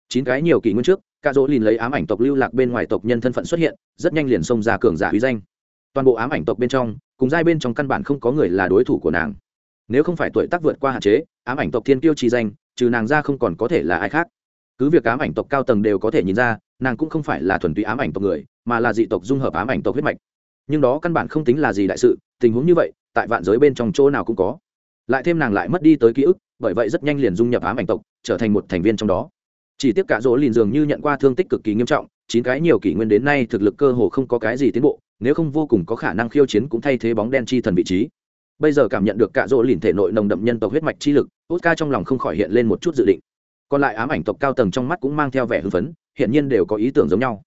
Chín cái nhiều kỷ nguyên trước cạ rỗ lìn lấy ám ảnh tộc lưu lạc bên ngoài tộc nhân thân phận xuất hiện, rất nhanh liền xông ra cường giả uy danh. Toàn bộ ám ảnh tộc bên trong, cùng giai bên trong căn bản không có người là đối thủ của nàng. Nếu không phải tuổi tác vượt qua hạn chế, ám ảnh tộc thiên tiêu chi danh, trừ nàng ra không còn có thể là ai khác. Cứ việc ám ảnh tộc cao tầng đều có thể nhìn ra, nàng cũng không phải là thuần túy ám ảnh tộc người, mà là dị tộc dung hợp ám ảnh tộc huyết mạch. Nhưng đó căn bản không tính là gì đại sự, tình huống như vậy tại vạn giới bên trong chỗ nào cũng có. Lại thêm nàng lại mất đi tới ký ức, bởi vậy rất nhanh liền dung nhập ám ảnh tộc, trở thành một thành viên trong đó. Chỉ tiếc cả dỗ lìn dường như nhận qua thương tích cực kỳ nghiêm trọng, chín cái nhiều kỷ nguyên đến nay thực lực cơ hồ không có cái gì tiến bộ, nếu không vô cùng có khả năng khiêu chiến cũng thay thế bóng đen chi thần vị trí. Bây giờ cảm nhận được cả dỗ lìn thể nội nồng đậm nhân tộc huyết mạch chi lực oscar trong lòng không khỏi hiện lên một chút dự định. Còn lại ám ảnh tộc cao tầng trong mắt cũng mang theo vẻ hưng phấn hiện nhiên đều có ý tưởng giống nhau.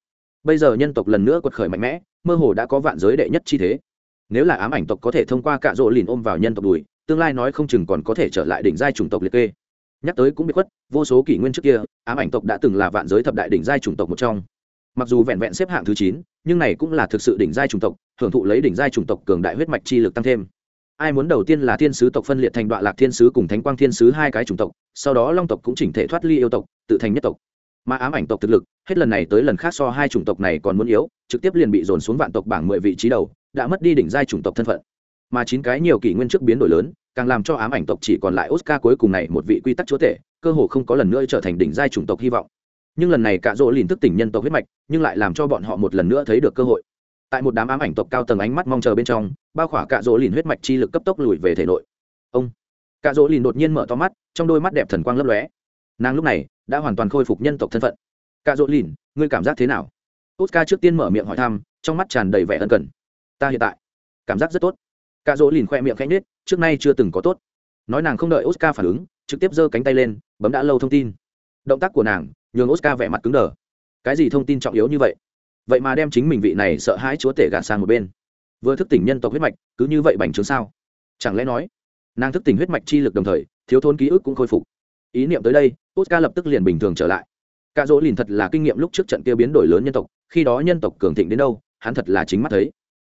Bây giờ nhân tộc lần nữa quật khởi mạnh mẽ, mơ hồ đã có vạn giới đệ nhất chi thế nếu là ám ảnh tộc có thể thông qua cạ rỗ lìn ôm vào nhân tộc đùi, tương lai nói không chừng còn có thể trở lại đỉnh giai chủng tộc liệt kê. Nhắc tới cũng bị khuất, vô số kỷ nguyên trước kia, ám ảnh tộc đã từng là vạn giới thập đại đỉnh giai chủng tộc một trong. Mặc dù vẹn vẹn xếp hạng thứ chín, nhưng này cũng là thực sự đỉnh giai chủng tộc, hưởng thụ lấy đỉnh giai chủng tộc cường đại huyết mạch chi lực tăng thêm. Ai muốn đầu tiên là thiên sứ tộc phân liệt thành đoạn lạc thiên sứ cùng thánh quang thiên sứ hai cái chủng tộc, sau đó long tộc cũng chỉnh thể thoát ly yêu tộc, tự thành nhất tộc. Mà ám ảnh tộc thực lực, hết lần này tới lần khác so hai chủng tộc này còn muốn yếu, trực tiếp liền bị dồn xuống vạn tộc bảng mười vị trí đầu đã mất đi đỉnh giai chủng tộc thân phận. Mà chín cái nhiều kỷ nguyên trước biến đổi lớn, càng làm cho ám ảnh tộc chỉ còn lại oscar cuối cùng này một vị quy tắc chúa tể, cơ hồ không có lần nữa trở thành đỉnh giai chủng tộc hy vọng. Nhưng lần này cả rỗ lìn thức tỉnh nhân tộc huyết mạch, nhưng lại làm cho bọn họ một lần nữa thấy được cơ hội. Tại một đám ám ảnh tộc cao tầng ánh mắt mong chờ bên trong, bao khỏa cả rỗ lìn huyết mạch chi lực cấp tốc lùi về thể nội. Ông! Cả rỗ lìn đột nhiên mở to mắt, trong đôi mắt đẹp thần quang lấp lóe. Nàng lúc này đã hoàn toàn khôi phục nhân tộc thân phận. Cả rỗ lìn ngươi cảm giác thế nào? Oscar trước tiên mở miệng hỏi thăm, trong mắt tràn đầy vẻ ân cần ta hiện tại. Cảm giác rất tốt. Cả rỗ lìn khoe miệng khẽ nết trước nay chưa từng có tốt. Nói nàng không đợi oscar phản ứng, trực tiếp giơ cánh tay lên, bấm đã lâu thông tin. Động tác của nàng, nhường oscar vẻ mặt cứng đờ. Cái gì thông tin trọng yếu như vậy? Vậy mà đem chính mình vị này sợ hãi chúa tể gạt sang một bên. Vừa thức tỉnh nhân tộc huyết mạch, cứ như vậy bành trướng sao? Chẳng lẽ nói, nàng thức tỉnh huyết mạch chi lực đồng thời, thiếu thốn ký ức cũng khôi phục? Ý niệm tới đây, oscar lập tức liền bình thường trở lại. Cả dỗ lìn thật là kinh nghiệm lúc trước trận kia biến đổi lớn nhân tộc, khi đó nhân tộc cường thịnh đến đâu, hắn thật là chính mắt thấy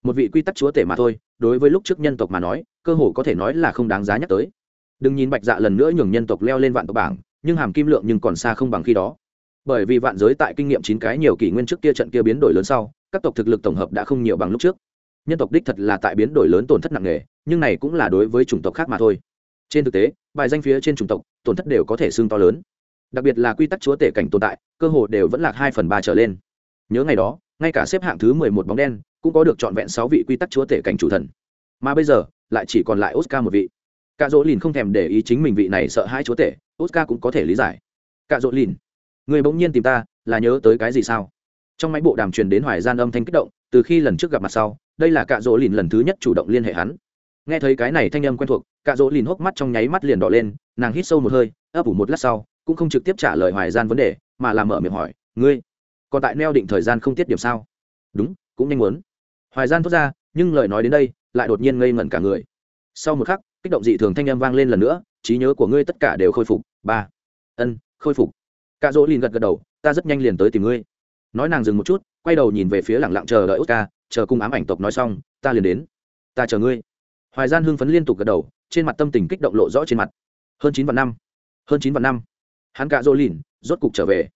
một vị quy tắc chúa tể mà thôi, đối với lúc trước nhân tộc mà nói, cơ hồ có thể nói là không đáng giá nhắc tới. Đừng nhìn bạch dạ lần nữa nhường nhân tộc leo lên vạn tộc bảng, nhưng hàm kim lượng nhưng còn xa không bằng khi đó. Bởi vì vạn giới tại kinh nghiệm chín cái nhiều kỷ nguyên trước kia trận kia biến đổi lớn sau, các tộc thực lực tổng hợp đã không nhiều bằng lúc trước. Nhân tộc đích thật là tại biến đổi lớn tổn thất nặng nề, nhưng này cũng là đối với chủng tộc khác mà thôi. Trên thực tế, bài danh phía trên chủng tộc, tổn thất đều có thể xương to lớn. Đặc biệt là quy tắc chúa tể cảnh tồn tại, cơ hồ đều vẫn là hai phần ba trở lên. Nhớ ngày đó ngay cả xếp hạng thứ mười một bóng đen cũng có được trọn vẹn sáu vị quy tắc chúa tể cảnh chủ thần. Mà bây giờ, lại chỉ còn lại oscar một vị. Cả dỗ lìn không thèm để ý chính mình vị này sợ hai chúa tể, oscar cũng có thể lý giải. Cả dỗ lìn, người bỗng nhiên tìm ta, là nhớ tới cái gì sao? Trong máy bộ đàm truyền đến hoài gian âm thanh kích động, từ khi lần trước gặp mặt sau, đây là cạ dỗ lìn lần thứ nhất chủ động liên hệ hắn. Nghe thấy cái này thanh âm quen thuộc, cạ dỗ lìn hốc mắt trong nháy mắt liền đỏ lên, nàng hít sâu một hơi, ấp ủ một lát sau, cũng không trực tiếp trả lời hoài gian vấn đề, mà làm mở miệng hỏi, ngươi còn tại neo định thời gian không tiết điểm sao? Đúng, cũng nhanh muốn. Hoài gian thốt ra, nhưng lời nói đến đây, lại đột nhiên ngây ngẩn cả người. Sau một khắc, kích động dị thường thanh âm vang lên lần nữa, trí nhớ của ngươi tất cả đều khôi phục. Ba. Ân, khôi phục. Cạ dỗ lìn gật gật đầu, ta rất nhanh liền tới tìm ngươi. Nói nàng dừng một chút, quay đầu nhìn về phía lẳng lặng chờ đợi oscar, chờ cùng ám ảnh tộc nói xong, ta liền đến. Ta chờ ngươi. Hoài gian hưng phấn liên tục gật đầu, trên mặt tâm tình kích động lộ rõ trên mặt. Hơn chín vạn năm. Hơn chín vạn năm. Hắn cạ dỗ lìn rốt cục trở về.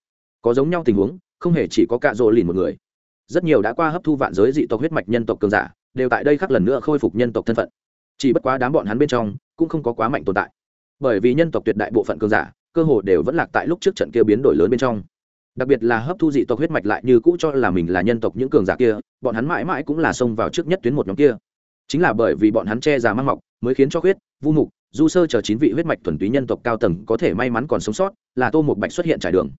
Có giống nhau tình huống không hề chỉ có cạ rỗ lìn một người. Rất nhiều đã qua hấp thu vạn giới dị tộc huyết mạch nhân tộc cường giả, đều tại đây khắc lần nữa khôi phục nhân tộc thân phận. Chỉ bất quá đám bọn hắn bên trong, cũng không có quá mạnh tồn tại. Bởi vì nhân tộc tuyệt đại bộ phận cường giả, cơ hồ đều vẫn lạc tại lúc trước trận kia biến đổi lớn bên trong. Đặc biệt là hấp thu dị tộc huyết mạch lại như cũ cho là mình là nhân tộc những cường giả kia, bọn hắn mãi mãi cũng là xông vào trước nhất tuyến một nhóm kia. Chính là bởi vì bọn hắn che già mang mọc, mới khiến cho huyết, vu mục, du sơ chờ chín vị huyết mạch thuần túy nhân tộc cao tầng có thể may mắn còn sống sót, là tô một bạch xuất hiện trải đường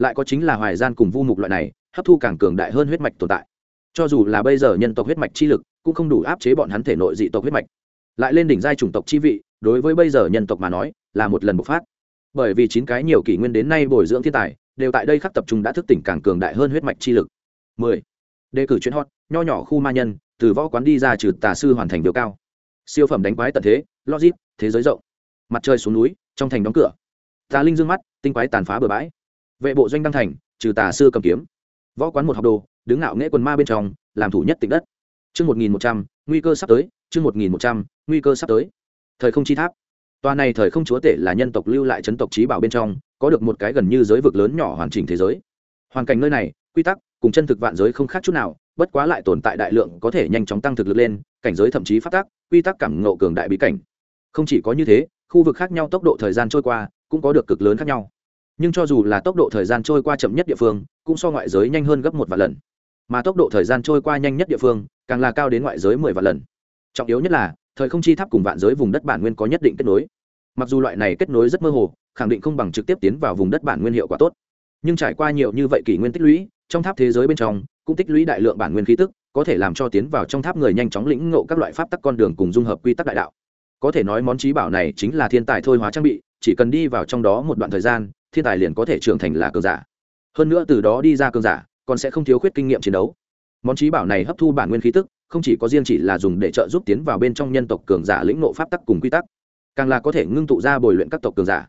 lại có chính là hoài gian cùng vu mục loại này, hấp thu càng cường đại hơn huyết mạch tồn tại. Cho dù là bây giờ nhân tộc huyết mạch chi lực, cũng không đủ áp chế bọn hắn thể nội dị tộc huyết mạch. Lại lên đỉnh giai chủng tộc chi vị, đối với bây giờ nhân tộc mà nói, là một lần bộc phát. Bởi vì chín cái nhiều kỷ nguyên đến nay bồi dưỡng thiên tài, đều tại đây khắc tập trung đã thức tỉnh càng cường đại hơn huyết mạch chi lực. 10. đề cử chuyên hot, nho nhỏ khu ma nhân, từ võ quán đi ra trừ tà sư hoàn thành điều cao. Siêu phẩm đánh quái tận thế, logic, thế giới rộng. Mặt trời xuống núi, trong thành đóng cửa. Tà linh dương mắt, tinh quái tàn phá bừa bãi vệ bộ doanh đăng thành, trừ tà sư cầm kiếm. Võ quán một học đồ, đứng ngạo nghễ quần ma bên trong, làm thủ nhất tỉnh đất. Chương một nghìn một trăm, nguy cơ sắp tới, chương một nghìn một trăm, nguy cơ sắp tới. Thời không chi tháp. Tòa này thời không chúa tể là nhân tộc lưu lại chấn tộc trí bảo bên trong, có được một cái gần như giới vực lớn nhỏ hoàn chỉnh thế giới. Hoàn cảnh nơi này, quy tắc, cùng chân thực vạn giới không khác chút nào, bất quá lại tồn tại đại lượng có thể nhanh chóng tăng thực lực lên, cảnh giới thậm chí phát tác, quy tắc cảm ngộ cường đại bí cảnh. Không chỉ có như thế, khu vực khác nhau tốc độ thời gian trôi qua, cũng có được cực lớn khác nhau nhưng cho dù là tốc độ thời gian trôi qua chậm nhất địa phương, cũng so ngoại giới nhanh hơn gấp một vài lần. Mà tốc độ thời gian trôi qua nhanh nhất địa phương, càng là cao đến ngoại giới mười vạn lần. Trọng yếu nhất là, thời không chi tháp cùng vạn giới vùng đất bản nguyên có nhất định kết nối. Mặc dù loại này kết nối rất mơ hồ, khẳng định không bằng trực tiếp tiến vào vùng đất bản nguyên hiệu quả tốt. Nhưng trải qua nhiều như vậy kỷ nguyên tích lũy, trong tháp thế giới bên trong, cũng tích lũy đại lượng bản nguyên khí tức, có thể làm cho tiến vào trong tháp người nhanh chóng lĩnh ngộ các loại pháp tắc con đường cùng dung hợp quy tắc đại đạo. Có thể nói món trí bảo này chính là thiên tài thôi hóa trang bị, chỉ cần đi vào trong đó một đoạn thời gian thiên tài liền có thể trưởng thành là cường giả. Hơn nữa từ đó đi ra cường giả, còn sẽ không thiếu khuyết kinh nghiệm chiến đấu. Món trí bảo này hấp thu bản nguyên khí tức, không chỉ có riêng chỉ là dùng để trợ giúp tiến vào bên trong nhân tộc cường giả lĩnh nộ pháp tắc cùng quy tắc, càng là có thể ngưng tụ ra bồi luyện các tộc cường giả.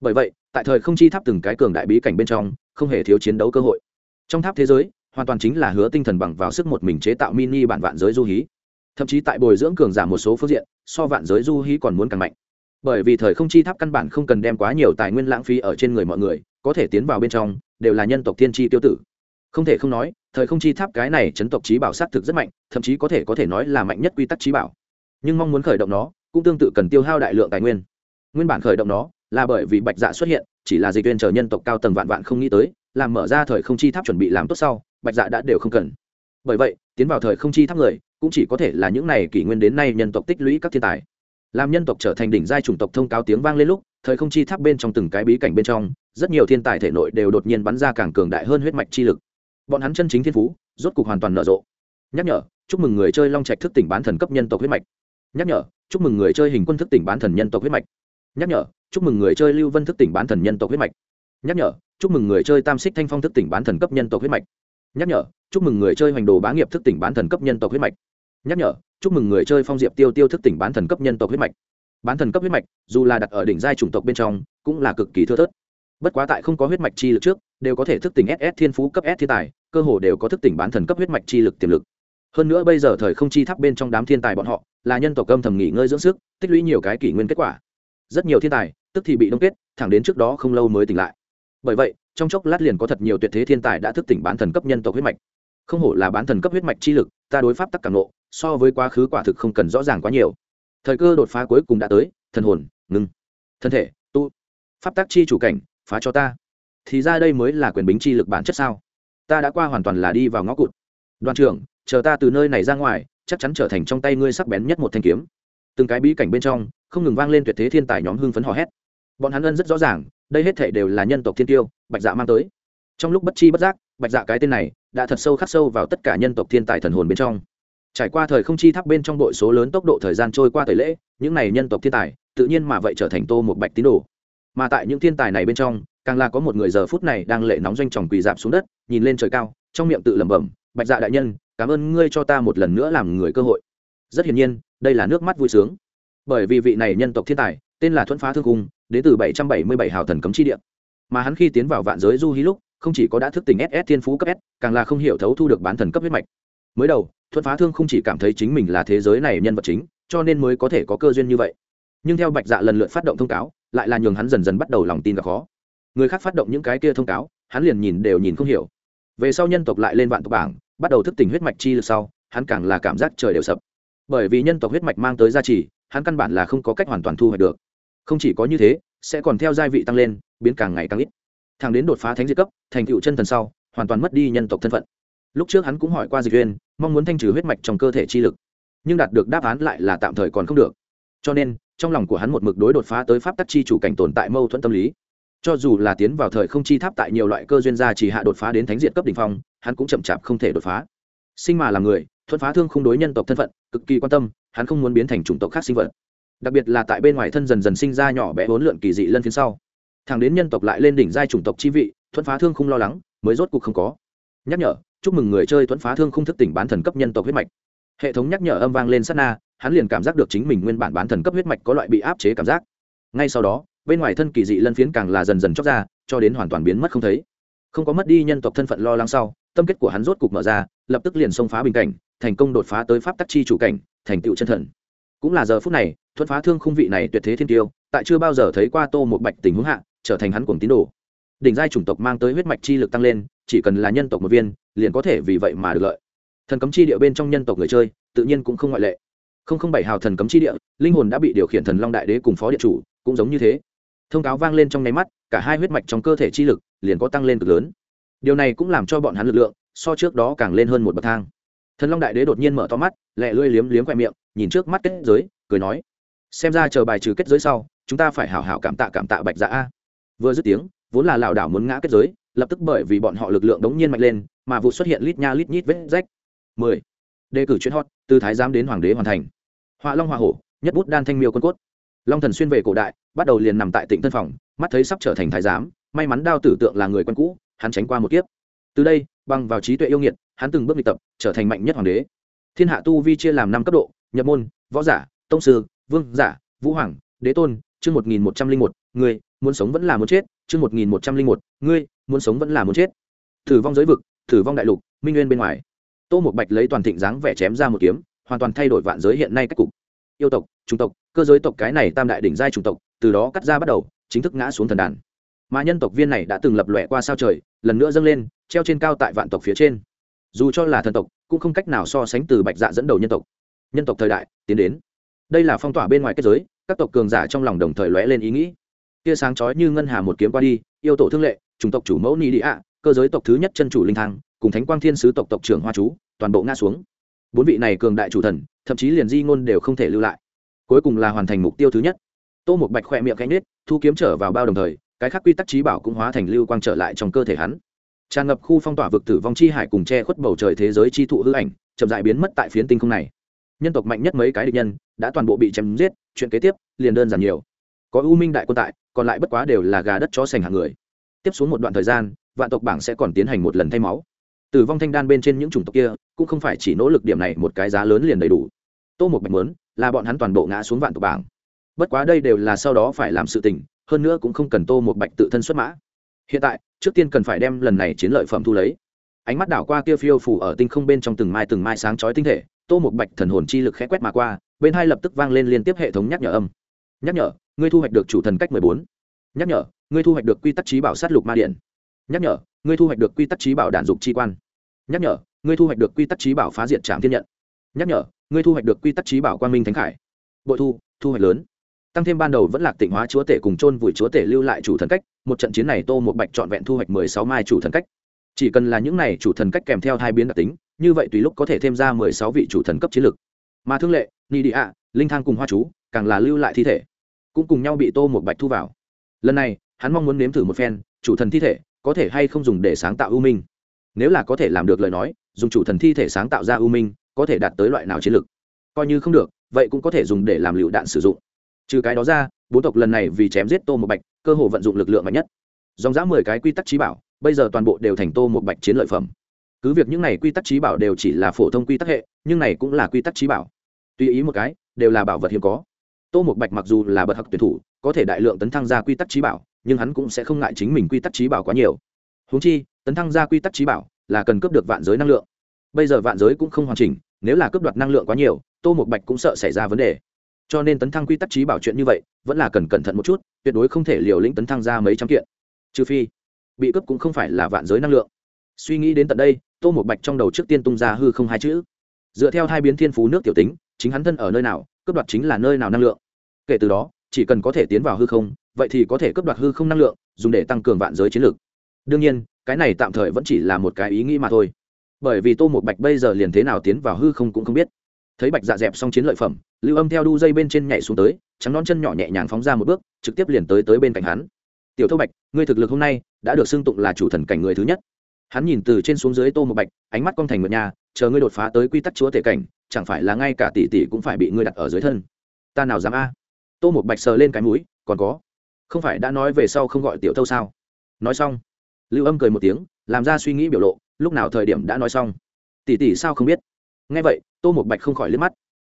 Bởi vậy, tại thời không chi tháp từng cái cường đại bí cảnh bên trong, không hề thiếu chiến đấu cơ hội. Trong tháp thế giới, hoàn toàn chính là hứa tinh thần bằng vào sức một mình chế tạo mini bản vạn giới du hí. Thậm chí tại bồi dưỡng cường giả một số phương diện, so vạn giới du hí còn muốn càng mạnh bởi vì thời không chi tháp căn bản không cần đem quá nhiều tài nguyên lãng phí ở trên người mọi người, có thể tiến vào bên trong, đều là nhân tộc thiên tri tiêu tử. Không thể không nói, thời không chi tháp cái này chấn tộc trí bảo s á t thực rất mạnh, thậm chí có thể có thể nói là mạnh nhất quy tắc trí bảo. Nhưng mong muốn khởi động nó, cũng tương tự cần tiêu hao đại lượng tài nguyên. Nguyên bản khởi động nó, là bởi vì bạch dạ xuất hiện, chỉ là dịch viên chờ nhân tộc cao tầng vạn vạn không nghĩ tới, làm mở ra thời không chi tháp chuẩn bị làm tốt sau, bạch dạ đã đều không cần. Bởi vậy, tiến vào thời không chi tháp người, cũng chỉ có thể là những này kỷ nguyên đến nay nhân tộc tích lũy các thiên tài làm nhân tộc trở thành đỉnh giai chủng tộc thông cáo tiếng vang lên lúc, thời không chi tháp bên trong từng cái bí cảnh bên trong, rất nhiều thiên tài thể nội đều đột nhiên bắn ra càng cường đại hơn huyết mạch chi lực. Bọn hắn chân chính thiên phú, rốt cục hoàn toàn nở rộ. Nhắc nhở, chúc mừng người chơi long trạch thức tỉnh bán thần cấp nhân tộc huyết mạch. Nhắc nhở, chúc mừng người chơi hình quân thức tỉnh bán thần nhân tộc huyết mạch. Nhắc nhở, chúc mừng người chơi lưu vân thức tỉnh bán thần nhân tộc huyết mạch. Nhắc nhở, chúc mừng người chơi tam xích thanh phong thức tỉnh bán thần cấp nhân tộc huyết mạch. Nhắc nhở, chúc mừng người chơi hoành đồ bá nghiệp thức tỉnh bán thần cấp nhân tộc huyết mạch nhắc nhở, chúc mừng người chơi phong diệp tiêu tiêu thức tỉnh bán thần cấp nhân tộc huyết mạch. Bán thần cấp huyết mạch, dù là đặt ở đỉnh giai chủng tộc bên trong, cũng là cực kỳ thưa thớt. Bất quá tại không có huyết mạch chi lực trước, đều có thể thức tỉnh ss thiên phú cấp s thiên tài, cơ hồ đều có thức tỉnh bán thần cấp huyết mạch chi lực tiềm lực. Hơn nữa bây giờ thời không chi tháp bên trong đám thiên tài bọn họ, là nhân tộc âm thầm nghỉ ngơi dưỡng sức, tích lũy nhiều cái kỷ nguyên kết quả. Rất nhiều thiên tài, tức thì bị đông kết, thẳng đến trước đó không lâu mới tỉnh lại. Bởi vậy, trong chốc lát liền có thật nhiều tuyệt thế thiên tài đã thức tỉnh bán thần cấp nhân tộc huyết mạch không hổ là bán thần cấp huyết mạch chi lực, ta đối pháp tắc càng nộ so với quá khứ quả thực không cần rõ ràng quá nhiều. Thời cơ đột phá cuối cùng đã tới, thần hồn, ngưng. Thân thể, tu. Pháp tắc chi chủ cảnh, phá cho ta. Thì ra đây mới là quyền bính chi lực bản chất sao? Ta đã qua hoàn toàn là đi vào ngõ cụt. Đoàn trưởng, chờ ta từ nơi này ra ngoài, chắc chắn trở thành trong tay ngươi sắc bén nhất một thanh kiếm. Từng cái bí cảnh bên trong, không ngừng vang lên tuyệt thế thiên tài nhóm hưng phấn hò hét. Bọn hắn ân rất rõ ràng, đây hết thể đều là nhân tộc thiên tiêu, bạch dạ mang tới. Trong lúc bất chi bất giác bạch dạ cái tên này đã thật sâu khắc sâu vào tất cả nhân tộc thiên tài thần hồn bên trong. Trải qua thời không chi tháp bên trong đội số lớn tốc độ thời gian trôi qua thời lễ, những này nhân tộc thiên tài tự nhiên mà vậy trở thành tô một bạch tín đồ. Mà tại những thiên tài này bên trong, càng là có một người giờ phút này đang lệ nóng doanh tròng quỳ dạp xuống đất, nhìn lên trời cao, trong miệng tự lẩm bẩm, bạch dạ đại nhân, cảm ơn ngươi cho ta một lần nữa làm người cơ hội. Rất hiển nhiên, đây là nước mắt vui sướng. Bởi vì vị này nhân tộc thiên tài, tên là thuẫn phá thương cung, đến từ bảy trăm bảy mươi bảy hào thần cấm chi địa. Mà hắn khi tiến vào vạn giới du hí lúc không chỉ có đã thức tỉnh ss thiên phú cấp s, càng là không hiểu thấu thu được bán thần cấp huyết mạch. Mới đầu, thuật phá thương không chỉ cảm thấy chính mình là thế giới này nhân vật chính, cho nên mới có thể có cơ duyên như vậy. Nhưng theo bạch dạ lần lượt phát động thông cáo, lại là nhường hắn dần dần bắt đầu lòng tin gặp khó. Người khác phát động những cái kia thông cáo, hắn liền nhìn đều nhìn không hiểu. Về sau nhân tộc lại lên vạn tộc bảng, bắt đầu thức tỉnh huyết mạch chi lực sau, hắn càng là cảm giác trời đều sập. Bởi vì nhân tộc huyết mạch mang tới gia trì, hắn căn bản là không có cách hoàn toàn thu hoạch được. Không chỉ có như thế, sẽ còn theo giai vị tăng lên, biến càng ngày càng ít thằng đến đột phá thánh diệt cấp, thành tựu chân thần sau, hoàn toàn mất đi nhân tộc thân phận. Lúc trước hắn cũng hỏi qua dịch viên mong muốn thanh trừ huyết mạch trong cơ thể chi lực, nhưng đạt được đáp án lại là tạm thời còn không được. Cho nên, trong lòng của hắn một mực đối đột phá tới pháp tắc chi chủ cảnh tồn tại mâu thuẫn tâm lý. Cho dù là tiến vào thời không chi tháp tại nhiều loại cơ duyên gia chỉ hạ đột phá đến thánh diện cấp đỉnh phong, hắn cũng chậm chạp không thể đột phá. Sinh mà là người thuận phá thương không đối nhân tộc thân phận, cực kỳ quan tâm, hắn không muốn biến thành chủng tộc khác sinh vật. Đặc biệt là tại bên ngoài thân dần dần sinh ra nhỏ bé bốn lượn kỳ dị lân phía sau thằng đến nhân tộc lại lên đỉnh giai chủng tộc chi vị, thuẫn phá thương không lo lắng, mới rốt cuộc không có. Nhắc nhở, chúc mừng người chơi thuẫn phá thương không thức tỉnh bán thần cấp nhân tộc huyết mạch. Hệ thống nhắc nhở âm vang lên sát na, hắn liền cảm giác được chính mình nguyên bản bán thần cấp huyết mạch có loại bị áp chế cảm giác. Ngay sau đó, bên ngoài thân kỳ dị lân phiến càng là dần dần chóc ra, cho đến hoàn toàn biến mất không thấy. Không có mất đi nhân tộc thân phận lo lắng sau, tâm kết của hắn rốt cục mở ra, lập tức liền xông phá bình cảnh, thành công đột phá tới pháp tắc chi chủ cảnh, thành tựu chân thần. Cũng là giờ phút này thuận phá thương khung vị này tuyệt thế thiên tiêu, tại chưa bao giờ thấy qua tô một bạch tình huống hạ trở thành hắn cuồng tín đồ. Đỉnh giai chủng tộc mang tới huyết mạch chi lực tăng lên, chỉ cần là nhân tộc một viên, liền có thể vì vậy mà được lợi. Thần cấm chi địa bên trong nhân tộc người chơi, tự nhiên cũng không ngoại lệ. Không không bảy hào thần cấm chi địa, linh hồn đã bị điều khiển thần long đại đế cùng phó địa chủ, cũng giống như thế. Thông cáo vang lên trong nháy mắt, cả hai huyết mạch trong cơ thể chi lực liền có tăng lên cực lớn. Điều này cũng làm cho bọn hắn lực lượng, so trước đó càng lên hơn một bậc thang. Thần long đại đế đột nhiên mở to mắt, lẹ lưỡi liếm liếm khoe miệng, nhìn trước mắt kết giới, cười nói, xem ra chờ bài trừ kết giới sau, chúng ta phải hảo hảo cảm tạ cảm tạ bạch dạ a vừa dứt tiếng, vốn là lảo đảo muốn ngã kết giới, lập tức bởi vì bọn họ lực lượng đống nhiên mạnh lên, mà vụ xuất hiện lít nha lít nhít vết rách. Mười. Đề cử chuyên hot, từ thái giám đến hoàng đế hoàn thành. Họa long họa hổ, nhất bút đan thanh miêu quân cốt. Long thần xuyên về cổ đại, bắt đầu liền nằm tại tỉnh tân phòng, mắt thấy sắp trở thành thái giám, may mắn đao tử tượng là người quen cũ, hắn tránh qua một kiếp. Từ đây, bằng vào trí tuệ yêu nghiệt, hắn từng bước luyện tập, trở thành mạnh nhất hoàng đế. Thiên hạ tu vi chia làm năm cấp độ, nhập môn, võ giả, tông sư, vương giả, vũ hoàng, đế tôn, chương một nghìn một trăm linh một, người muốn sống vẫn là muốn chết, chương một nghìn một trăm linh một, ngươi, muốn sống vẫn là muốn chết. Thử vong giới vực, thử vong đại lục, minh nguyên bên ngoài. Tô một bạch lấy toàn thịnh dáng vẻ chém ra một kiếm, hoàn toàn thay đổi vạn giới hiện nay cách cục. Yêu tộc trung tộc, cơ giới tộc cái này tam đại đỉnh giai trung tộc, từ đó cắt ra bắt đầu, chính thức ngã xuống thần đàn. Mà nhân tộc viên này đã từng lập lòe qua sao trời, lần nữa dâng lên, treo trên cao tại vạn tộc phía trên. Dù cho là thần tộc, cũng không cách nào so sánh từ bạch dạ dẫn đầu nhân tộc. Nhân tộc thời đại, tiến đến. Đây là phong tỏa bên ngoài kết giới, các tộc cường giả trong lòng đồng thời lóe lên ý nghĩ tia sáng chói như ngân hà một kiếm qua đi, yêu tổ thương lệ, chủng tộc chủ mẫu ni đi ạ cơ giới tộc thứ nhất chân chủ linh thăng, cùng thánh quang thiên sứ tộc tộc trưởng hoa chú, toàn bộ ngã xuống. Bốn vị này cường đại chủ thần, thậm chí liền di ngôn đều không thể lưu lại. Cuối cùng là hoàn thành mục tiêu thứ nhất. Tô một bạch khoe miệng cánh nết thu kiếm trở vào bao đồng thời, cái khác quy tắc trí bảo cũng hóa thành lưu quang trở lại trong cơ thể hắn. Tràn ngập khu phong tỏa vực tử vong chi hải cùng che khuất bầu trời thế giới chi thụ hư ảnh, chậm dại biến mất tại phiến tinh không này. Nhân tộc mạnh nhất mấy cái địch nhân, đã toàn bộ bị chém giết, chuyện kế tiếp liền đơn giản nhiều có u minh đại quân tại, còn lại bất quá đều là gà đất chó sành hàng người. Tiếp xuống một đoạn thời gian, vạn tộc bảng sẽ còn tiến hành một lần thay máu. Tử vong thanh đan bên trên những chủng tộc kia, cũng không phải chỉ nỗ lực điểm này một cái giá lớn liền đầy đủ. Tô một bạch mớn là bọn hắn toàn bộ ngã xuống vạn tộc bảng. Bất quá đây đều là sau đó phải làm sự tình, hơn nữa cũng không cần tô một bạch tự thân xuất mã. Hiện tại, trước tiên cần phải đem lần này chiến lợi phẩm thu lấy. Ánh mắt đảo qua kia phiêu phủ ở tinh không bên trong từng mai từng mai sáng chói tinh thể, tô một bạch thần hồn chi lực khẽ quét mà qua, bên hai lập tức vang lên liên tiếp hệ thống nhắc nhở âm. Nhắc nhở ngươi thu hoạch được chủ thần cách mười bốn. Nhắc nhở, ngươi thu hoạch được quy tắc trí bảo sát lục ma điện. Nhắc nhở, ngươi thu hoạch được quy tắc trí bảo đạn dục chi quan. Nhắc nhở, ngươi thu hoạch được quy tắc trí bảo phá diệt trạm thiên nhận. Nhắc nhở, ngươi thu hoạch được quy tắc trí bảo quang minh thánh khải. Bội thu thu hoạch lớn. Tăng thêm ban đầu vẫn là tịnh hóa chúa tể cùng chôn vùi chúa tể lưu lại chủ thần cách, một trận chiến này tô một bạch trọn vẹn thu hoạch mười sáu mai chủ thần cách. Chỉ cần là những này chủ thần cách kèm theo hai biến đặc tính, như vậy tùy lúc có thể thêm ra mười sáu vị chủ thần cấp chiến lực. Mà thương lệ, ni đi ạ linh thang cùng hoa chú, càng là lưu lại thi thể cũng cùng nhau bị tô một bạch thu vào. Lần này, hắn mong muốn nếm thử một phen, chủ thần thi thể, có thể hay không dùng để sáng tạo ưu minh. Nếu là có thể làm được lời nói, dùng chủ thần thi thể sáng tạo ra ưu minh, có thể đạt tới loại nào chiến lược? coi như không được, vậy cũng có thể dùng để làm lựu đạn sử dụng. Trừ cái đó ra, bốn tộc lần này vì chém giết tô một bạch, cơ hồ vận dụng lực lượng mạnh nhất. Dòng dã mười cái quy tắc trí bảo, bây giờ toàn bộ đều thành tô một bạch chiến lợi phẩm. Cứ việc những này quy tắc trí bảo đều chỉ là phổ thông quy tắc hệ, nhưng này cũng là quy tắc trí bảo. Tùy ý một cái, đều là bảo vật hiếm có tô một bạch mặc dù là bậc học tuyển thủ, có thể đại lượng tấn thăng ra quy tắc trí bảo, nhưng hắn cũng sẽ không ngại chính mình quy tắc trí bảo quá nhiều. Húng chi, tấn thăng ra quy tắc trí bảo là cần cướp được vạn giới năng lượng. Bây giờ vạn giới cũng không hoàn chỉnh, nếu là cướp đoạt năng lượng quá nhiều, tô một bạch cũng sợ xảy ra vấn đề. Cho nên tấn thăng quy tắc trí bảo chuyện như vậy, vẫn là cần cẩn thận một chút, tuyệt đối không thể liều lĩnh tấn thăng ra mấy trăm kiện. Trừ phi, bị cướp cũng không phải là vạn giới năng lượng. Suy nghĩ đến tận đây, tô một bạch trong đầu trước tiên tung ra hư không hai chữ. Dựa theo hai biến thiên phú nước tiểu tính, chính hắn thân ở nơi nào, cướp đoạt chính là nơi nào năng lượng kể từ đó, chỉ cần có thể tiến vào hư không, vậy thì có thể cướp đoạt hư không năng lượng, dùng để tăng cường vạn giới chiến lược. Đương nhiên, cái này tạm thời vẫn chỉ là một cái ý nghĩ mà thôi. Bởi vì tô một bạch bây giờ liền thế nào tiến vào hư không cũng không biết. Thấy bạch dạ dẹp xong chiến lợi phẩm, lưu âm theo đu dây bên trên nhảy xuống tới, trắng non chân nhỏ nhẹ nhàng phóng ra một bước, trực tiếp liền tới tới bên cạnh hắn. Tiểu thâu bạch, ngươi thực lực hôm nay đã được xưng tụng là chủ thần cảnh người thứ nhất. Hắn nhìn từ trên xuống dưới tô một bạch, ánh mắt con thành một nhà, chờ ngươi đột phá tới quy tắc chúa tể cảnh, chẳng phải là ngay cả tỷ tỷ cũng phải bị ngươi đặt ở dưới thân. Ta nào dám a? Tô một bạch sờ lên cái mũi, còn có? Không phải đã nói về sau không gọi tiểu thâu sao? Nói xong, lưu âm cười một tiếng, làm ra suy nghĩ biểu lộ, lúc nào thời điểm đã nói xong. Tỷ tỷ sao không biết? Nghe vậy, tô một bạch không khỏi liếc mắt.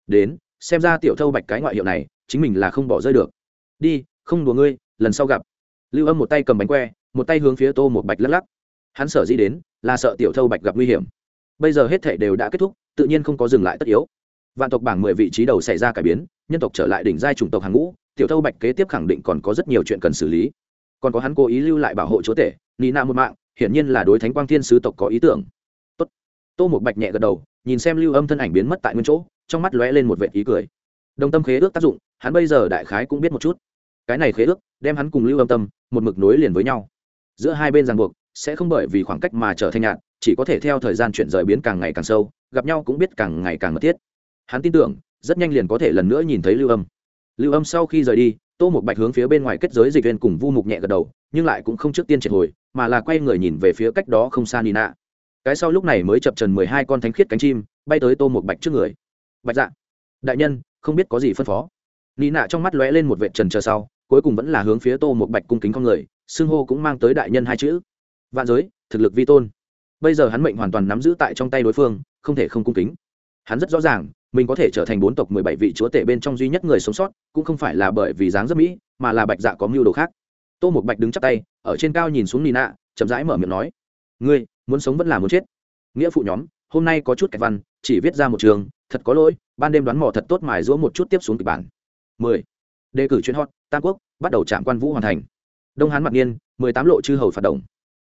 Đến, xem ra tiểu thâu bạch cái ngoại hiệu này, chính mình là không bỏ rơi được. Đi, không đùa ngươi, lần sau gặp. Lưu âm một tay cầm bánh que, một tay hướng phía tô một bạch lắc lắc. Hắn sở dĩ đến, là sợ tiểu thâu bạch gặp nguy hiểm. Bây giờ hết thể đều đã kết thúc, tự nhiên không có dừng lại tất yếu vạn tộc bảng mười vị trí đầu xảy ra cải biến, nhân tộc trở lại đỉnh giai chủng tộc hàng ngũ, tiểu thâu bạch kế tiếp khẳng định còn có rất nhiều chuyện cần xử lý. Còn có hắn cố ý lưu lại bảo hộ chúa tể, nị na một mạng, hiển nhiên là đối thánh quang thiên sứ tộc có ý tưởng. Tốt. tô một bạch nhẹ gật đầu, nhìn xem lưu âm thân ảnh biến mất tại nguyên chỗ, trong mắt lóe lên một vệ ý cười. Đồng tâm khế ước tác dụng, hắn bây giờ đại khái cũng biết một chút. Cái này khế ước, đem hắn cùng lưu âm tâm, một mực nối liền với nhau. Giữa hai bên ràng buộc, sẽ không bởi vì khoảng cách mà trở thành nhạt, chỉ có thể theo thời gian chuyển rời biến càng ngày càng sâu, gặp nhau cũng biết càng ngày càng mật thiết hắn tin tưởng, rất nhanh liền có thể lần nữa nhìn thấy lưu âm. Lưu âm sau khi rời đi, tô một bạch hướng phía bên ngoài kết giới dịch viên cùng vu mục nhẹ gật đầu, nhưng lại cũng không trước tiên triệt hồi, mà là quay người nhìn về phía cách đó không xa nina. Cái sau lúc này mới chập trần mười hai con thánh khiết cánh chim, bay tới tô một bạch trước người. Bạch dạ đại nhân, không biết có gì phân phó. Nina trong mắt lóe lên một vệ trần chờ sau, cuối cùng vẫn là hướng phía tô một bạch cung kính con người, xưng hô cũng mang tới đại nhân hai chữ. Vạn giới, thực lực vi tôn. Bây giờ hắn mệnh hoàn toàn nắm giữ tại trong tay đối phương, không thể không cung kính. Hắn rất rõ ràng mình có thể trở thành bốn tộc mười bảy vị chúa tể bên trong duy nhất người sống sót, cũng không phải là bởi vì dáng rất mỹ, mà là bạch dạ có mưu đồ khác. Tô một bạch đứng chắp tay, ở trên cao nhìn xuống nina, chậm rãi mở miệng nói, ngươi, muốn sống vẫn là muốn chết. Nghĩa phụ nhóm, hôm nay có chút kẹt văn, chỉ viết ra một trường, thật có lỗi, ban đêm đoán mò thật tốt mài giũa một chút tiếp xuống kịch bản. Mười, đề cử chuyên hot, tam quốc, bắt đầu trạm quan vũ hoàn thành. Đông hán mặc niên, mười tám lộ chư hầu phạt động.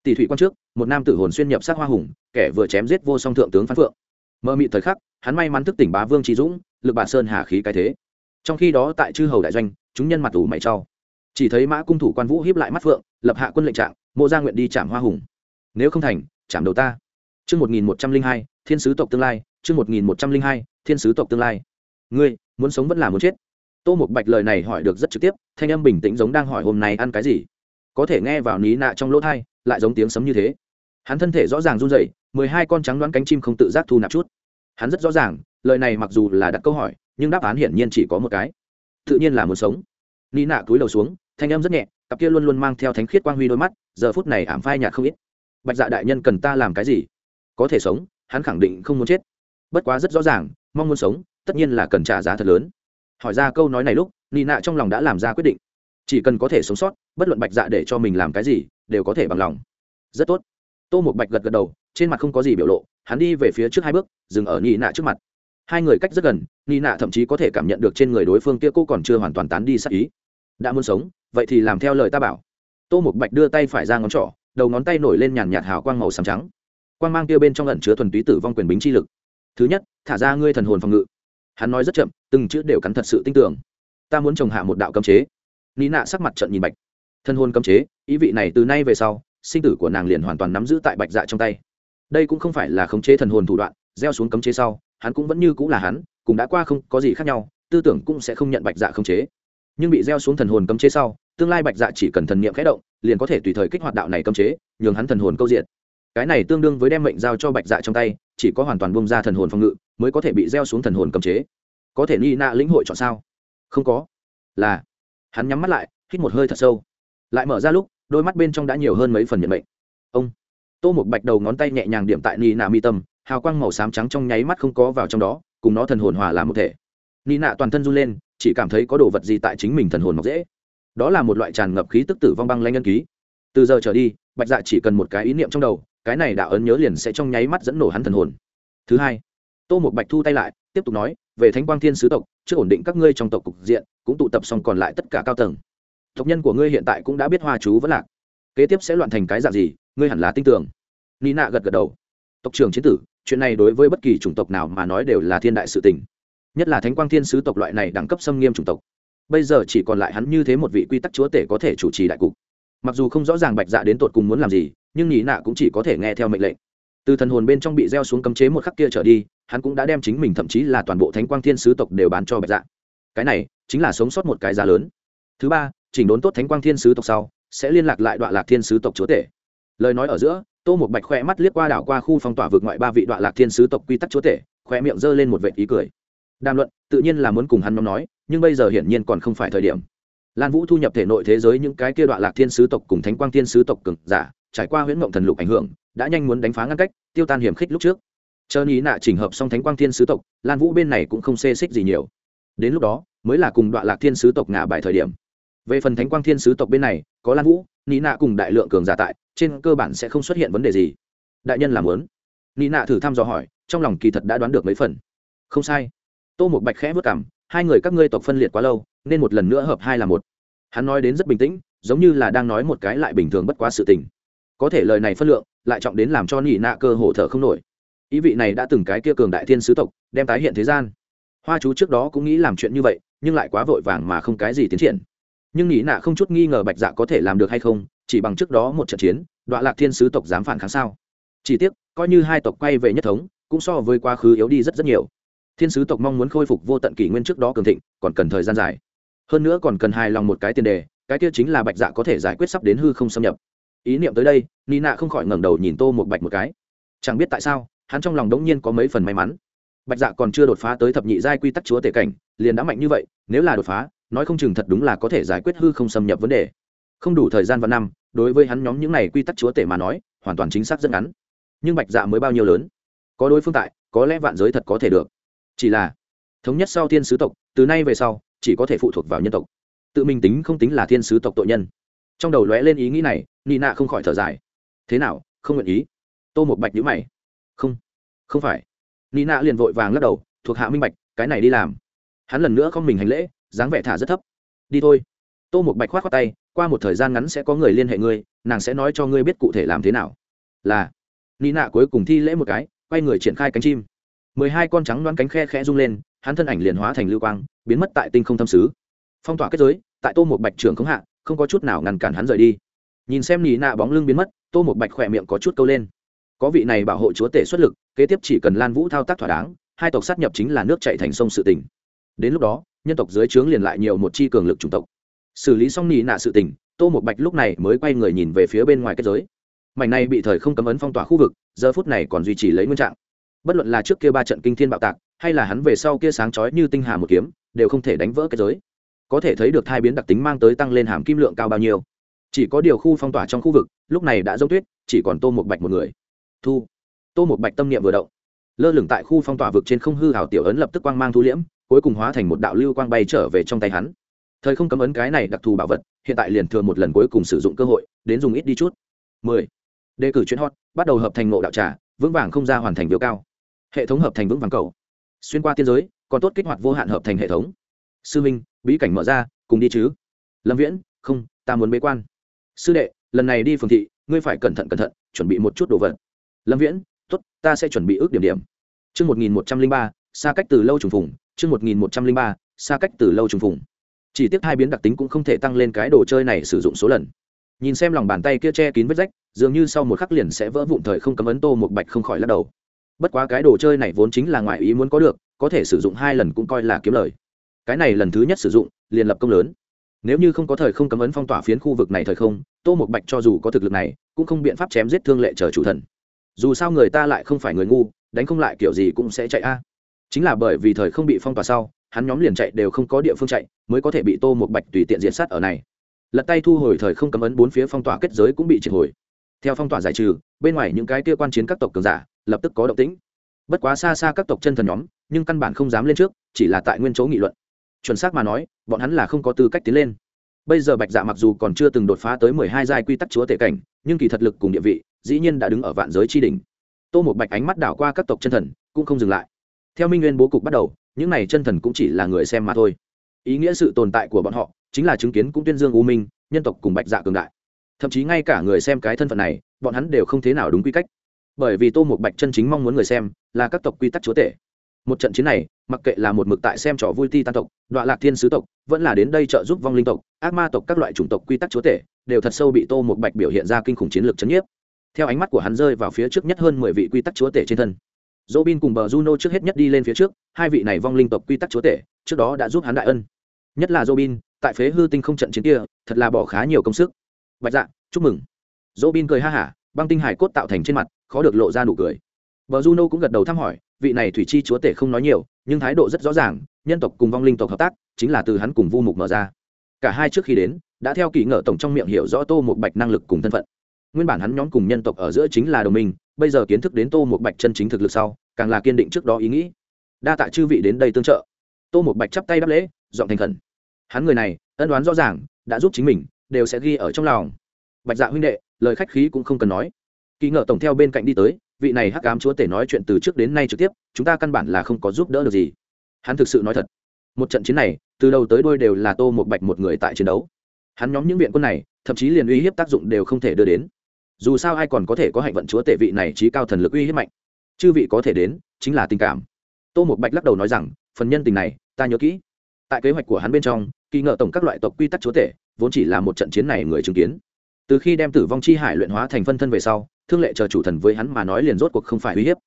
Tỷ thủy quan trước, một nam tử hồn xuyên nhập sát hoa hùng, kẻ vừa chém giết vô song thượng tướng phán phượng mơ mị thời khắc, hắn may mắn thức tỉnh bá vương trí dũng, lực bản sơn hà khí cái thế. Trong khi đó tại chư hầu đại doanh, chúng nhân mặt tù mày trao chỉ thấy mã cung thủ quan vũ hiếp lại mắt phượng, lập hạ quân lệnh trạng, mộ gia nguyện đi chạm hoa hùng. Nếu không thành chạm đầu ta. Chương một nghìn một trăm linh hai, thiên sứ tộc tương lai, chương một nghìn một trăm linh hai, thiên sứ tộc tương lai. Ngươi, muốn sống vẫn là muốn chết. Tô một bạch lời này hỏi được rất trực tiếp, thanh âm bình tĩnh giống đang hỏi hôm nay ăn cái gì. Có thể nghe vào ní nạ trong lỗ thai, lại giống tiếng sấm như thế hắn thân thể rõ ràng run rẩy, mười hai con trắng đoán cánh chim không tự giác thu nạp chút. Hắn rất rõ ràng, lời này mặc dù là đặt câu hỏi, nhưng đáp án hiển nhiên chỉ có một cái. Tự nhiên là muốn sống. Ni nạ cúi đầu xuống, thanh âm rất nhẹ, cặp kia luôn luôn mang theo thánh khiết quang huy đôi mắt, giờ phút này ảm phai nhạt không ít. Bạch dạ đại nhân cần ta làm cái gì? Có thể sống, hắn khẳng định không muốn chết. Bất quá rất rõ ràng, mong muốn sống, tất nhiên là cần trả giá thật lớn. Hỏi ra câu nói này lúc ni nạ trong lòng đã làm ra quyết định. Chỉ cần có thể sống sót, bất luận bạch dạ để cho mình làm cái gì, đều có thể bằng lòng. Rất tốt tô một bạch gật gật đầu, trên mặt không có gì biểu lộ, hắn đi về phía trước hai bước, dừng ở nhị nạ trước mặt. Hai người cách rất gần nhị nạ thậm chí có thể cảm nhận được trên người đối phương kia cô còn chưa hoàn toàn tán đi sắc ý. Đã muốn sống, vậy thì làm theo lời ta bảo. Tô một bạch đưa tay phải ra ngón trỏ, đầu ngón tay nổi lên nhàn nhạt hào quang màu xám trắng. Quang mang kia bên trong lẩn chứa thuần túy tử vong quyền bính chi lực. Thứ nhất, thả ra ngươi thần hồn phòng ngự. Hắn nói rất chậm, từng chữ đều cắn thật sự tin tưởng ta muốn trồng hạ một đạo cấm chế. Ní nạ sắc mặt trận nhìn bạch. Thân hôn cấm chế, ý vị này từ nay về sau sinh tử của nàng liền hoàn toàn nắm giữ tại bạch dạ trong tay. Đây cũng không phải là khống chế thần hồn thủ đoạn, gieo xuống cấm chế sau, hắn cũng vẫn như cũng là hắn cũng đã qua không có gì khác nhau, tư tưởng cũng sẽ không nhận bạch dạ khống chế. Nhưng bị gieo xuống thần hồn cấm chế sau, tương lai bạch dạ chỉ cần thần niệm khẽ động, liền có thể tùy thời kích hoạt đạo này cấm chế, nhường hắn thần hồn câu diện. Cái này tương đương với đem mệnh giao cho bạch dạ trong tay, chỉ có hoàn toàn bông ra thần hồn phòng ngự, mới có thể bị gieo xuống thần hồn cấm chế. Có thể ni nạ lĩnh hội chọn sao? Không có. Là. Hắn nhắm mắt lại, hít một hơi thật sâu. Lại mở ra lúc đôi mắt bên trong đã nhiều hơn mấy phần nhận mệnh. Ông tô một bạch đầu ngón tay nhẹ nhàng điểm tại ni nạ mi tâm, hào quang màu xám trắng trong nháy mắt không có vào trong đó, cùng nó thần hồn hòa làm một thể. Ni nạ toàn thân run lên, chỉ cảm thấy có đồ vật gì tại chính mình thần hồn mọc dễ. Đó là một loại tràn ngập khí tức tử vong băng lanh nhân ký. Từ giờ trở đi, bạch dạ chỉ cần một cái ý niệm trong đầu, cái này đạo ấn nhớ liền sẽ trong nháy mắt dẫn nổ hắn thần hồn. Thứ hai, tô một bạch thu tay lại, tiếp tục nói, về thánh quang thiên sứ tộc, trước ổn định các ngươi trong tộc cục diện, cũng tụ tập xong còn lại tất cả cao tầng tộc nhân của ngươi hiện tại cũng đã biết hoa chú vẫn lạc. Kế tiếp sẽ loạn thành cái dạng gì, ngươi hẳn là tin tưởng. Ni nạ gật gật đầu. Tộc trưởng chiến tử, chuyện này đối với bất kỳ chủng tộc nào mà nói đều là thiên đại sự tình. Nhất là thánh quang thiên sứ tộc loại này đẳng cấp xâm nghiêm chủng tộc. Bây giờ chỉ còn lại hắn như thế một vị quy tắc chúa tể có thể chủ trì đại cục. Mặc dù không rõ ràng bạch dạ đến tột cùng muốn làm gì, nhưng nhị nạ cũng chỉ có thể nghe theo mệnh lệnh. Từ thần hồn bên trong bị gieo xuống cấm chế một khắc kia trở đi, hắn cũng đã đem chính mình thậm chí là toàn bộ thánh quang thiên sứ tộc đều bán cho bạch dạ. Cái này chính là sống sót một cái giá lớn. Thứ ba chỉnh đốn tốt thánh quang thiên sứ tộc sau, sẽ liên lạc lại đoạn lạc thiên sứ tộc chúa tể. Lời nói ở giữa, tô một bạch khoe mắt liếc qua đảo qua khu phong tỏa vượt ngoại ba vị đoạn lạc thiên sứ tộc quy tắc chúa tể khoe miệng giơ lên một vệ ý cười. Đàm luận, tự nhiên là muốn cùng hắn nhóm nói, nhưng bây giờ hiển nhiên còn không phải thời điểm. Lan vũ thu nhập thể nội thế giới những cái kia đoạn lạc thiên sứ tộc cùng thánh quang thiên sứ tộc cực giả, trải qua huyễn mộng thần lục ảnh hưởng, đã nhanh muốn đánh phá ngăn cách, tiêu tan hiểm khích lúc trước. Chờ ý nạ chỉnh hợp xong thánh quang thiên sứ tộc, lan vũ bên này cũng không xê xích gì nhiều. Đến lúc đó, mới là cùng đoạn lạc thiên sứ tộc ngả bài thời điểm về phần thánh quang thiên sứ tộc bên này, có lan vũ, nị nạ cùng đại lượng cường giả tại, trên cơ bản sẽ không xuất hiện vấn đề gì. Đại nhân làm lớn nị nạ thử thăm dò hỏi, trong lòng kỳ thật đã đoán được mấy phần. Không sai. Tô một bạch khẽ vất cảm hai người các ngươi tộc phân liệt quá lâu, nên một lần nữa hợp hai là một. Hắn nói đến rất bình tĩnh, giống như là đang nói một cái lại bình thường bất quá sự tình. Có thể lời này phân lượng, lại trọng đến làm cho nị nạ cơ hồ thở không nổi. Ý vị này đã từng cái kia cường đại thiên sứ tộc, đem tái hiện thế gian. Hoa chú trước đó cũng nghĩ làm chuyện như vậy, nhưng lại quá vội vàng mà không cái gì tiến triển nhưng nghĩ nạ không chút nghi ngờ bạch dạ có thể làm được hay không, chỉ bằng trước đó một trận chiến đoạn lạc thiên sứ tộc dám phản kháng sao? Chỉ tiếc, coi như hai tộc quay về nhất thống, cũng so với quá khứ yếu đi rất rất nhiều. Thiên sứ tộc mong muốn khôi phục vô tận kỷ nguyên trước đó cường thịnh, còn cần thời gian dài. Hơn nữa còn cần hài lòng một cái tiền đề, cái kia chính là bạch dạ có thể giải quyết sắp đến hư không xâm nhập. Ý niệm tới đây, ni nạ không khỏi ngẩng đầu nhìn tô một bạch một cái. Chẳng biết tại sao, hắn trong lòng đống nhiên có mấy phần may mắn. Bạch dạ còn chưa đột phá tới thập nhị giai quy tắc chúa tể cảnh, liền đã mạnh như vậy, nếu là đột phá nói không chừng thật đúng là có thể giải quyết hư không xâm nhập vấn đề. Không đủ thời gian và năm, đối với hắn nhóm những này quy tắc chúa tể mà nói, hoàn toàn chính xác rất ngắn. Nhưng bạch dạ mới bao nhiêu lớn? Có đối phương tại, có lẽ vạn giới thật có thể được. Chỉ là, thống nhất sau thiên sứ tộc, từ nay về sau, chỉ có thể phụ thuộc vào nhân tộc. Tự mình tính không tính là thiên sứ tộc tội nhân. Trong đầu lóe lên ý nghĩ này, nị nạ không khỏi thở dài. Thế nào, không nguyện ý? Tô một bạch nhữ mày. Không không phải. Nị nạ liền vội vàng lắc đầu, thuộc hạ minh bạch, cái này đi làm. Hắn lần nữa không mình hành lễ dáng vẻ thả rất thấp. Đi thôi. Tô một bạch khoát khoát tay, qua một thời gian ngắn sẽ có người liên hệ ngươi, nàng sẽ nói cho ngươi biết cụ thể làm thế nào. Là. Lý nạ cuối cùng thi lễ một cái, quay người triển khai cánh chim. Mười hai con trắng đoán cánh khe khẽ rung lên, hắn thân ảnh liền hóa thành lưu quang, biến mất tại tinh không thâm xứ phong tỏa kết giới, tại tô một bạch trưởng không hạ, không có chút nào ngăn cản hắn rời đi. Nhìn xem Lý nạ bóng lưng biến mất, tô một bạch khỏe miệng có chút câu lên. Có vị này bảo hộ chúa tể xuất lực, kế tiếp chỉ cần lan vũ thao tác thỏa đáng, hai tộc sát nhập chính là nước chạy thành sông sự tỉnh đến lúc đó nhân tộc dưới trướng liền lại nhiều một chi cường lực chủng tộc. Xử lý xong nị nạ sự tình, tô một bạch lúc này mới quay người nhìn về phía bên ngoài kết giới. Mảnh này bị thời không cấm ấn phong tỏa khu vực, giờ phút này còn duy trì lấy nguyên trạng. Bất luận là trước kia ba trận kinh thiên bạo tạc, hay là hắn về sau kia sáng chói như tinh hà một kiếm, đều không thể đánh vỡ kết giới. Có thể thấy được thai biến đặc tính mang tới tăng lên hàm kim lượng cao bao nhiêu. Chỉ có điều khu phong tỏa trong khu vực, lúc này đã giống tuyết, chỉ còn tô một bạch một người. Thu. Tô một bạch tâm niệm vừa động. Lơ lửng tại khu phong tỏa vực trên không hư hảo tiểu ấn lập tức quang mang thu liễm cuối cùng hóa thành một đạo lưu quang bay trở về trong tay hắn. Thời không cấm ấn cái này đặc thù bảo vật, hiện tại liền thừa một lần cuối cùng sử dụng cơ hội, đến dùng ít đi chút. Mười. Đề cử chuyển hot, bắt đầu hợp thành ngộ đạo trà, vững vàng không ra hoàn thành biểu cao. Hệ thống hợp thành vững vàng cầu. Xuyên qua tiên giới, còn tốt kích hoạt vô hạn hợp thành hệ thống. Sư minh, bí cảnh mở ra, cùng đi chứ. Lâm viễn, không, ta muốn bế quan. Sư đệ, lần này đi phường thị, ngươi phải cẩn thận cẩn thận, chuẩn bị một chút đồ vật. Lâm viễn t ố t ta sẽ chuẩn bị ước điểm điểm. Chương một nghìn một trăm linh ba, xa cách từ lâu trùng phùng chương một nghìn một trăm linh ba, xa cách từ lâu trùng phùng. Chỉ tiếc hai biến đặc tính cũng không thể tăng lên cái đồ chơi này sử dụng số lần. Nhìn xem lòng bàn tay kia che kín vết rách, dường như sau một khắc liền sẽ vỡ vụn thời không cấm ấn tô một bạch không khỏi lắc đầu. Bất quá cái đồ chơi này vốn chính là ngoại ý muốn có được, có thể sử dụng hai lần cũng coi là kiếm lời. Cái này lần thứ nhất sử dụng, liền lập công lớn. Nếu như không có thời không cấm ấn phong tỏa phiến khu vực này thời không, tô một bạch cho dù có thực lực này, cũng không biện pháp chém giết thương lệ chờ chủ thần. Dù sao người ta lại không phải người ngu, đánh không lại kiểu gì cũng sẽ chạy a chính là bởi vì thời không bị phong tỏa sau, hắn nhóm liền chạy đều không có địa phương chạy, mới có thể bị tô một bạch tùy tiện diện sát ở này. Lật tay thu hồi thời không cấm ấn bốn phía phong tỏa kết giới cũng bị triệt hồi. Theo phong tỏa giải trừ, bên ngoài những cái kia quan chiến các tộc cường giả lập tức có động tĩnh. Bất quá xa xa các tộc chân thần nhóm, nhưng căn bản không dám lên trước, chỉ là tại nguyên chỗ nghị luận. Chuẩn xác mà nói, bọn hắn là không có tư cách tiến lên. Bây giờ bạch dạ mặc dù còn chưa từng đột phá tới mười hai giai quy tắc chúa tể cảnh, nhưng kỳ thật lực cùng địa vị, dĩ nhiên đã đứng ở vạn giới tri đình tô một bạch ánh mắt đảo qua các tộc chân thần, cũng không dừng lại theo minh nguyên bố cục bắt đầu, những này chân thần cũng chỉ là người xem mà thôi. Ý nghĩa sự tồn tại của bọn họ, chính là chứng kiến cũng tuyên dương u minh, nhân tộc cùng bạch dạ cường đại. Thậm chí ngay cả người xem cái thân phận này, bọn hắn đều không thế nào đúng quy cách. Bởi vì tô một bạch chân chính mong muốn người xem là các tộc quy tắc chúa tể. Một trận chiến này, mặc kệ là một mực tại xem trò vui ti tan tộc, đọa lạc thiên sứ tộc, vẫn là đến đây trợ giúp vong linh tộc, ác ma tộc các loại chủng tộc quy tắc chúa tể, đều thật sâu bị tô một bạch biểu hiện ra kinh khủng chiến lược chấn nhiếp. Theo ánh mắt của hắn rơi vào phía trước nhất hơn mười vị quy tắc chúa tể trên thân dỗ bin cùng bờ juno trước hết nhất đi lên phía trước, hai vị này vong linh tộc quy tắc chúa tể, trước đó đã giúp hắn đại ân. Nhất là dỗ bin tại phế hư tinh không trận chiến kia, thật là bỏ khá nhiều công sức. Bạch dạ chúc mừng. Dỗ bin cười ha hả, băng tinh hải cốt tạo thành trên mặt, khó được lộ ra nụ cười. Bờ juno cũng gật đầu thăm hỏi, vị này thủy chi chúa tể không nói nhiều, nhưng thái độ rất rõ ràng, nhân tộc cùng vong linh tộc hợp tác, chính là từ hắn cùng vu mục mở ra. Cả hai trước khi đến, đã theo kỳ ngờ tổng trong miệng hiểu rõ tô một bạch năng lực cùng thân phận. Nguyên bản hắn nhóm cùng nhân tộc ở giữa chính là đồng minh bây giờ kiến thức đến tô một bạch chân chính thực lực sau, càng là kiên định trước đó ý nghĩ. Đa tạ chư vị đến đây tương trợ. Tô một bạch chắp tay đáp lễ dọn thành khẩn. Hắn người này, ân đoán rõ ràng, đã giúp chính mình, đều sẽ ghi ở trong lòng. Bạch dạ huynh đệ, lời khách khí cũng không cần nói. Kỳ ngờ tổng theo bên cạnh đi tới, vị này hắc ám chúa tể nói chuyện từ trước đến nay trực tiếp, chúng ta căn bản là không có giúp đỡ được gì. Hắn thực sự nói thật. Một trận chiến này, từ đầu tới đôi đều là tô một bạch một người tại chiến đấu. Hắn nhóm những viện quân này, thậm chí liền uy hiếp tác dụng đều không thể đưa đến dù sao ai còn có thể có hạnh vận chúa tể vị này trí cao thần lực uy hiếp mạnh. Chư vị có thể đến, chính là tình cảm. Tô một bạch lắc đầu nói rằng, phần nhân tình này, ta nhớ kỹ. Tại kế hoạch của hắn bên trong, kỳ ngờ tổng các loại tộc quy tắc chúa tể, vốn chỉ là một trận chiến này người chứng kiến. Từ khi đem tử vong chi hải luyện hóa thành phân thân về sau, thương lệ chờ chủ thần với hắn mà nói liền rốt cuộc không phải uy hiếp.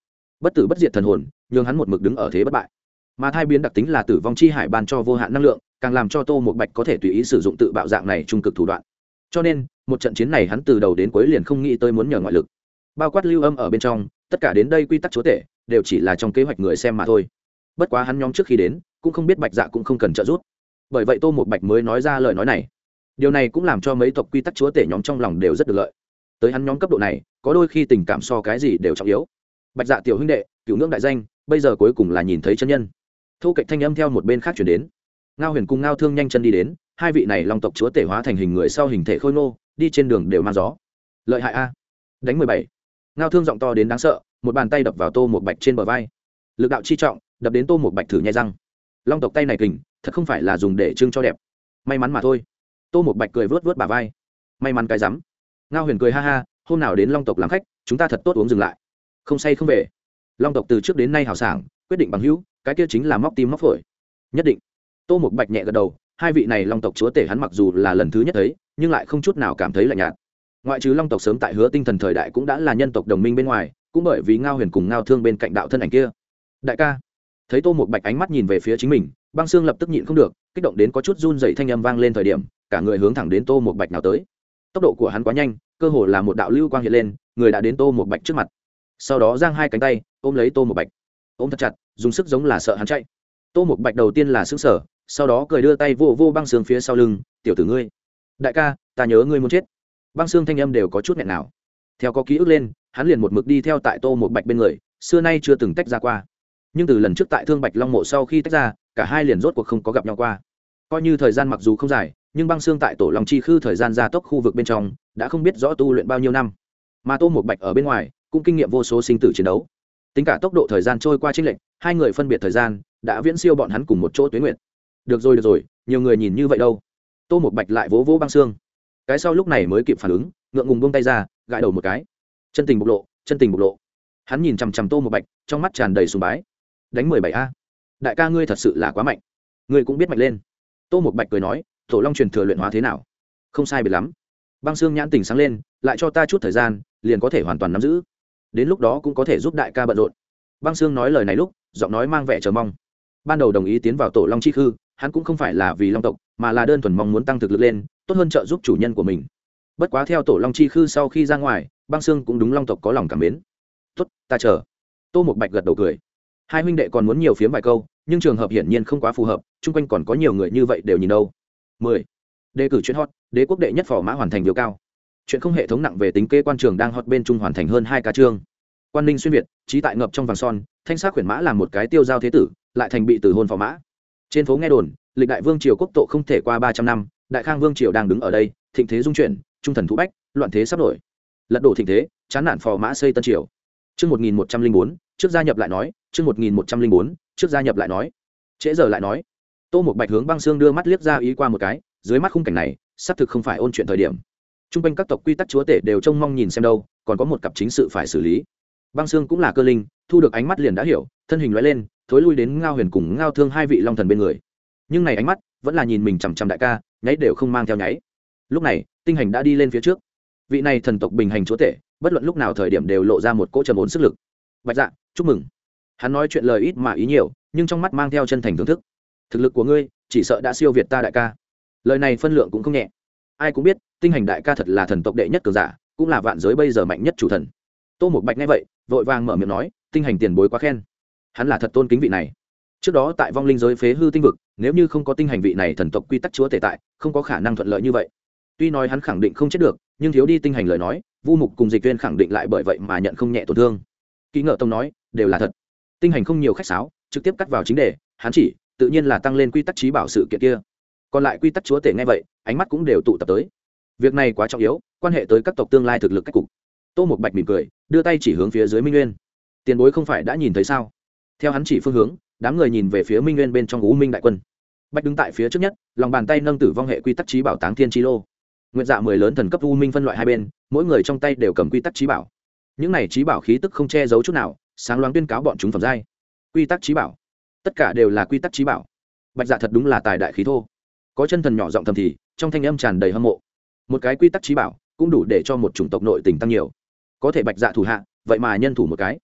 Bất tử bất diệt thần hồn, nhường hắn một mực đứng ở thế bất bại. Mà thai biến đặc tính là tử vong chi hải ban cho vô hạn năng lượng, càng làm cho tô một bạch có thể tùy ý sử dụng tự bạo dạng này trung cực thủ đoạn. Cho nên một trận chiến này hắn từ đầu đến cuối liền không nghĩ tới muốn nhờ ngoại lực. Bao quát lưu âm ở bên trong, tất cả đến đây quy tắc chúa tể, đều chỉ là trong kế hoạch người xem mà thôi. Bất quá hắn nhóm trước khi đến, cũng không biết bạch dạ cũng không cần trợ giúp. Bởi vậy tô một bạch mới nói ra lời nói này. Điều này cũng làm cho mấy tộc quy tắc chúa tể nhóm trong lòng đều rất được lợi. Tới hắn nhóm cấp độ này, có đôi khi tình cảm so cái gì đều trọng yếu. Bạch dạ tiểu huynh đệ, cựu ngưỡng đại danh, bây giờ cuối cùng là nhìn thấy chân nhân. Thu cạnh thanh âm theo một bên khác chuyển đến. Ngao huyền cùng ngao thương nhanh chân đi đến, hai vị này long tộc chúa tể hóa thành hình người sau hình thể khôi nô đi trên đường đều mang gió. Lợi hại a. Đánh mười bảy. Ngao thương giọng to đến đáng sợ, một bàn tay đập vào tô một bạch trên bờ vai. Lực đạo chi trọng, đập đến tô một bạch thử nhai răng. Long tộc tay này kình, thật không phải là dùng để trưng cho đẹp. May mắn mà thôi. Tô một bạch cười vớt vớt bà vai. May mắn cái rắm. Ngao huyền cười ha ha, hôm nào đến long tộc làm khách, chúng ta thật tốt uống dừng lại. Không say không về. Long tộc từ trước đến nay hào sảng, quyết định bằng hữu, cái kia chính là móc tim móc phổi. Nhất định. Tô một bạch nhẹ gật đầu hai vị này long tộc chúa tể hắn mặc dù là lần thứ nhất thấy, nhưng lại không chút nào cảm thấy lạnh nhạt. Ngoại trừ long tộc sớm tại hứa tinh thần thời đại cũng đã là nhân tộc đồng minh bên ngoài, cũng bởi vì ngao huyền cùng ngao thương bên cạnh đạo thân ảnh kia. Đại ca. Thấy tô một bạch ánh mắt nhìn về phía chính mình, băng xương lập tức nhịn không được, kích động đến có chút run dày thanh âm vang lên thời điểm, cả người hướng thẳng đến tô một bạch nào tới. Tốc độ của hắn quá nhanh, cơ hồ là một đạo lưu quang hiện lên, người đã đến tô một bạch trước mặt. Sau đó giang hai cánh tay, ôm lấy tô một bạch. Ôm thật chặt, dùng sức giống là sợ hắn chạy. Tô một bạch đầu tiên là xứng sở sau đó cười đưa tay vô vô băng xương phía sau lưng, tiểu tử ngươi, đại ca, ta nhớ ngươi muốn chết. Băng xương thanh âm đều có chút nghẹn nào. Theo có ký ức lên, hắn liền một mực đi theo tại tô một bạch bên người, xưa nay chưa từng tách ra qua. Nhưng từ lần trước tại thương bạch long mộ sau khi tách ra, cả hai liền rốt cuộc không có gặp nhau qua. Coi như thời gian mặc dù không dài, nhưng băng xương tại tổ long chi khư thời gian gia tốc khu vực bên trong, đã không biết rõ tu luyện bao nhiêu năm. Mà tô một bạch ở bên ngoài, cũng kinh nghiệm vô số sinh tử chiến đấu. Tính cả tốc độ thời gian trôi qua trích lệnh hai người phân biệt thời gian, đã viễn siêu bọn hắn cùng một chỗ tuyến nguyện được rồi được rồi, nhiều người nhìn như vậy đâu. Tô một bạch lại vỗ vỗ băng xương. Cái sau lúc này mới kịp phản ứng, ngượng ngùng buông tay ra, gãi đầu một cái. Chân tình bộc lộ, chân tình bộc lộ. Hắn nhìn chằm chằm tô một bạch, trong mắt tràn đầy sùng bái. Đánh mười bảy a. Đại ca ngươi thật sự là quá mạnh. Ngươi cũng biết mạnh lên. Tô một bạch cười nói, tổ long truyền thừa luyện hóa thế nào? Không sai biệt lắm. Băng xương nhãn tình sáng lên, lại cho ta chút thời gian, liền có thể hoàn toàn nắm giữ. Đến lúc đó cũng có thể giúp đại ca bận rộn. Băng xương nói lời này lúc, giọng nói mang vẻ chờ mong. Ban đầu đồng ý tiến vào tổ long chi khư hắn cũng không phải là vì long tộc, mà là đơn thuần mong muốn tăng thực lực lên, tốt hơn trợ giúp chủ nhân của mình. Bất quá theo tổ long chi khư sau khi ra ngoài, băng xương cũng đúng long tộc có lòng cảm mến. Tốt, ta chờ. Tô một bạch gật đầu cười. Hai huynh đệ còn muốn nhiều phiếm vài câu, nhưng trường hợp hiển nhiên không quá phù hợp, chung quanh còn có nhiều người như vậy đều nhìn đâu. Mười. Đề cử chuyện hot, đế quốc đệ nhất phò mã hoàn thành điều cao. Chuyện không hệ thống nặng về tính kê quan trường đang hot bên trung hoàn thành hơn hai ca chương. Quan ninh xuyên việt, trí tại ngập trong vàng son, thanh sát khuyển mã là một cái tiêu giao thế tử, lại thành bị từ hôn phò mã trên phố nghe đồn, lịch đại vương triều quốc tộ không thể qua ba trăm năm, đại khang vương triều đang đứng ở đây, thịnh thế dung chuyển, trung thần thú bách, loạn thế sắp nổi. Lật đổ thịnh thế, chán nản phò mã xây tân triều. Chương một nghìn một trăm linh bốn, trước gia nhập lại nói, chương một nghìn một trăm linh bốn, trước gia nhập lại nói. Trễ giờ lại nói. Tô một bạch hướng băng xương đưa mắt liếc ra ý qua một cái, dưới mắt khung cảnh này, xác thực không phải ôn chuyện thời điểm. T r u n g quanh các tộc quy tắc chúa tể đều trông mong nhìn xem đâu, còn có một cặp chính sự phải xử lý. Băng xương cũng là cơ linh, thu được ánh mắt liền đã hiểu, thân hình loại lên thối lui đến ngao huyền cùng ngao thương hai vị long thần bên người. Nhưng này ánh mắt vẫn là nhìn mình chằm chằm đại ca, nháy đều không mang theo nháy. Lúc này, tinh hành đã đi lên phía trước. Vị này thần tộc bình hành chúa tể, bất luận lúc nào thời điểm đều lộ ra một cỗ trầm ổn sức lực. Bạch dạ chúc mừng. Hắn nói chuyện lời ít mà ý nhiều, nhưng trong mắt mang theo chân thành thưởng thức. Thực lực của ngươi, chỉ sợ đã siêu việt ta đại ca. Lời này phân lượng cũng không nhẹ. Ai cũng biết, tinh hành đại ca thật là thần tộc đệ nhất cường giả, cũng là vạn giới bây giờ mạnh nhất chủ thần. Tô một bạch nghe vậy, vội vàng mở miệng nói, tinh hành tiền bối quá khen hắn là thật tôn kính vị này. Trước đó tại vong linh giới phế hư tinh vực, nếu như không có tinh hành vị này thần tộc quy tắc chúa tể tại, không có khả năng thuận lợi như vậy. Tuy nói hắn khẳng định không chết được, nhưng thiếu đi tinh hành lời nói, vu mục cùng dịch viên khẳng định lại bởi vậy mà nhận không nhẹ tổn thương. Kỹ ngợ tông nói, đều là thật. Tinh hành không nhiều khách sáo, trực tiếp cắt vào chính đề, hắn chỉ, tự nhiên là tăng lên quy tắc trí bảo sự kiện kia. Còn lại quy tắc chúa tể nghe vậy, ánh mắt cũng đều tụ tập tới. Việc này quá trọng yếu, quan hệ tới các tộc tương lai thực lực cách cục. Tô một bạch mỉm cười, đưa tay chỉ hướng phía dưới minh nguyên. Tiền bối không phải đã nhìn thấy sao? Theo hắn chỉ phương hướng, đám người nhìn về phía minh nguyên bên trong u minh đại quân. Bạch đứng tại phía trước nhất, lòng bàn tay nâng tử vong hệ quy tắc trí bảo táng thiên chi lô. Nguyện dạ mười lớn thần cấp u minh phân loại hai bên, mỗi người trong tay đều cầm quy tắc trí bảo. Những này trí bảo khí tức không che giấu chút nào, sáng loáng tuyên cáo bọn chúng phẩm giai. Quy tắc trí bảo. Tất cả đều là quy tắc trí bảo. Bạch dạ thật đúng là tài đại khí thô. Có chân thần nhỏ giọng thầm thì, trong thanh âm tràn đầy hâm mộ. Một cái quy tắc trí bảo cũng đủ để cho một chủng tộc nội tình tăng nhiều. Có thể bạch dạ thủ hạ, vậy mà nhân thủ một cái.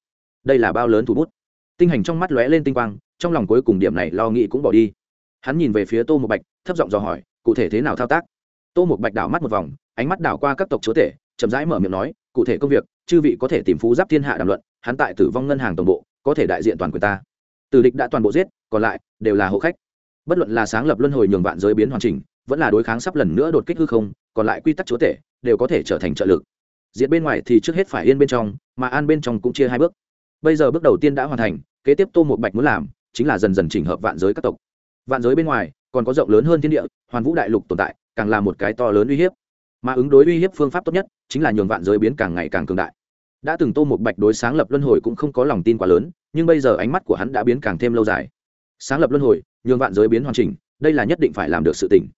Đây là bao lớn thủ bút? Tinh hành trong mắt lóe lên tinh quang, trong lòng cuối cùng điểm này lo nghĩ cũng bỏ đi. Hắn nhìn về phía tô một bạch, thấp giọng dò hỏi, cụ thể thế nào thao tác? Tô một bạch đảo mắt một vòng, ánh mắt đảo qua các tộc chúa tể, chậm rãi mở miệng nói, cụ thể công việc, chư vị có thể tìm phú giáp thiên hạ đàm luận, hắn tại tử vong ngân hàng tổng bộ, có thể đại diện toàn quyền ta. Tử địch đã toàn bộ giết, còn lại, đều là hộ khách. Bất luận là sáng lập luân hồi nhường vạn giới biến hoàn chỉnh, vẫn là đối kháng sắp lần nữa đột kích hư không, còn lại quy tắc chúa tể, đều có thể trở thành trợ lực. Diệt bên ngoài thì trước hết phải yên bên trong, mà an bên trong cũng chia hai bước bây giờ bước đầu tiên đã hoàn thành, kế tiếp tô một bạch muốn làm chính là dần dần chỉnh hợp vạn giới các tộc. Vạn giới bên ngoài, còn có rộng lớn hơn thiên địa, hoàn vũ đại lục tồn tại, càng là một cái to lớn uy hiếp. Mà ứng đối uy hiếp phương pháp tốt nhất chính là nhường vạn giới biến càng ngày càng cường đại. Đã từng tô một bạch đối sáng lập luân hồi cũng không có lòng tin quá lớn, nhưng bây giờ ánh mắt của hắn đã biến càng thêm lâu dài. Sáng lập luân hồi, nhường vạn giới biến hoàn chỉnh, đây là nhất định phải làm được sự tỉnh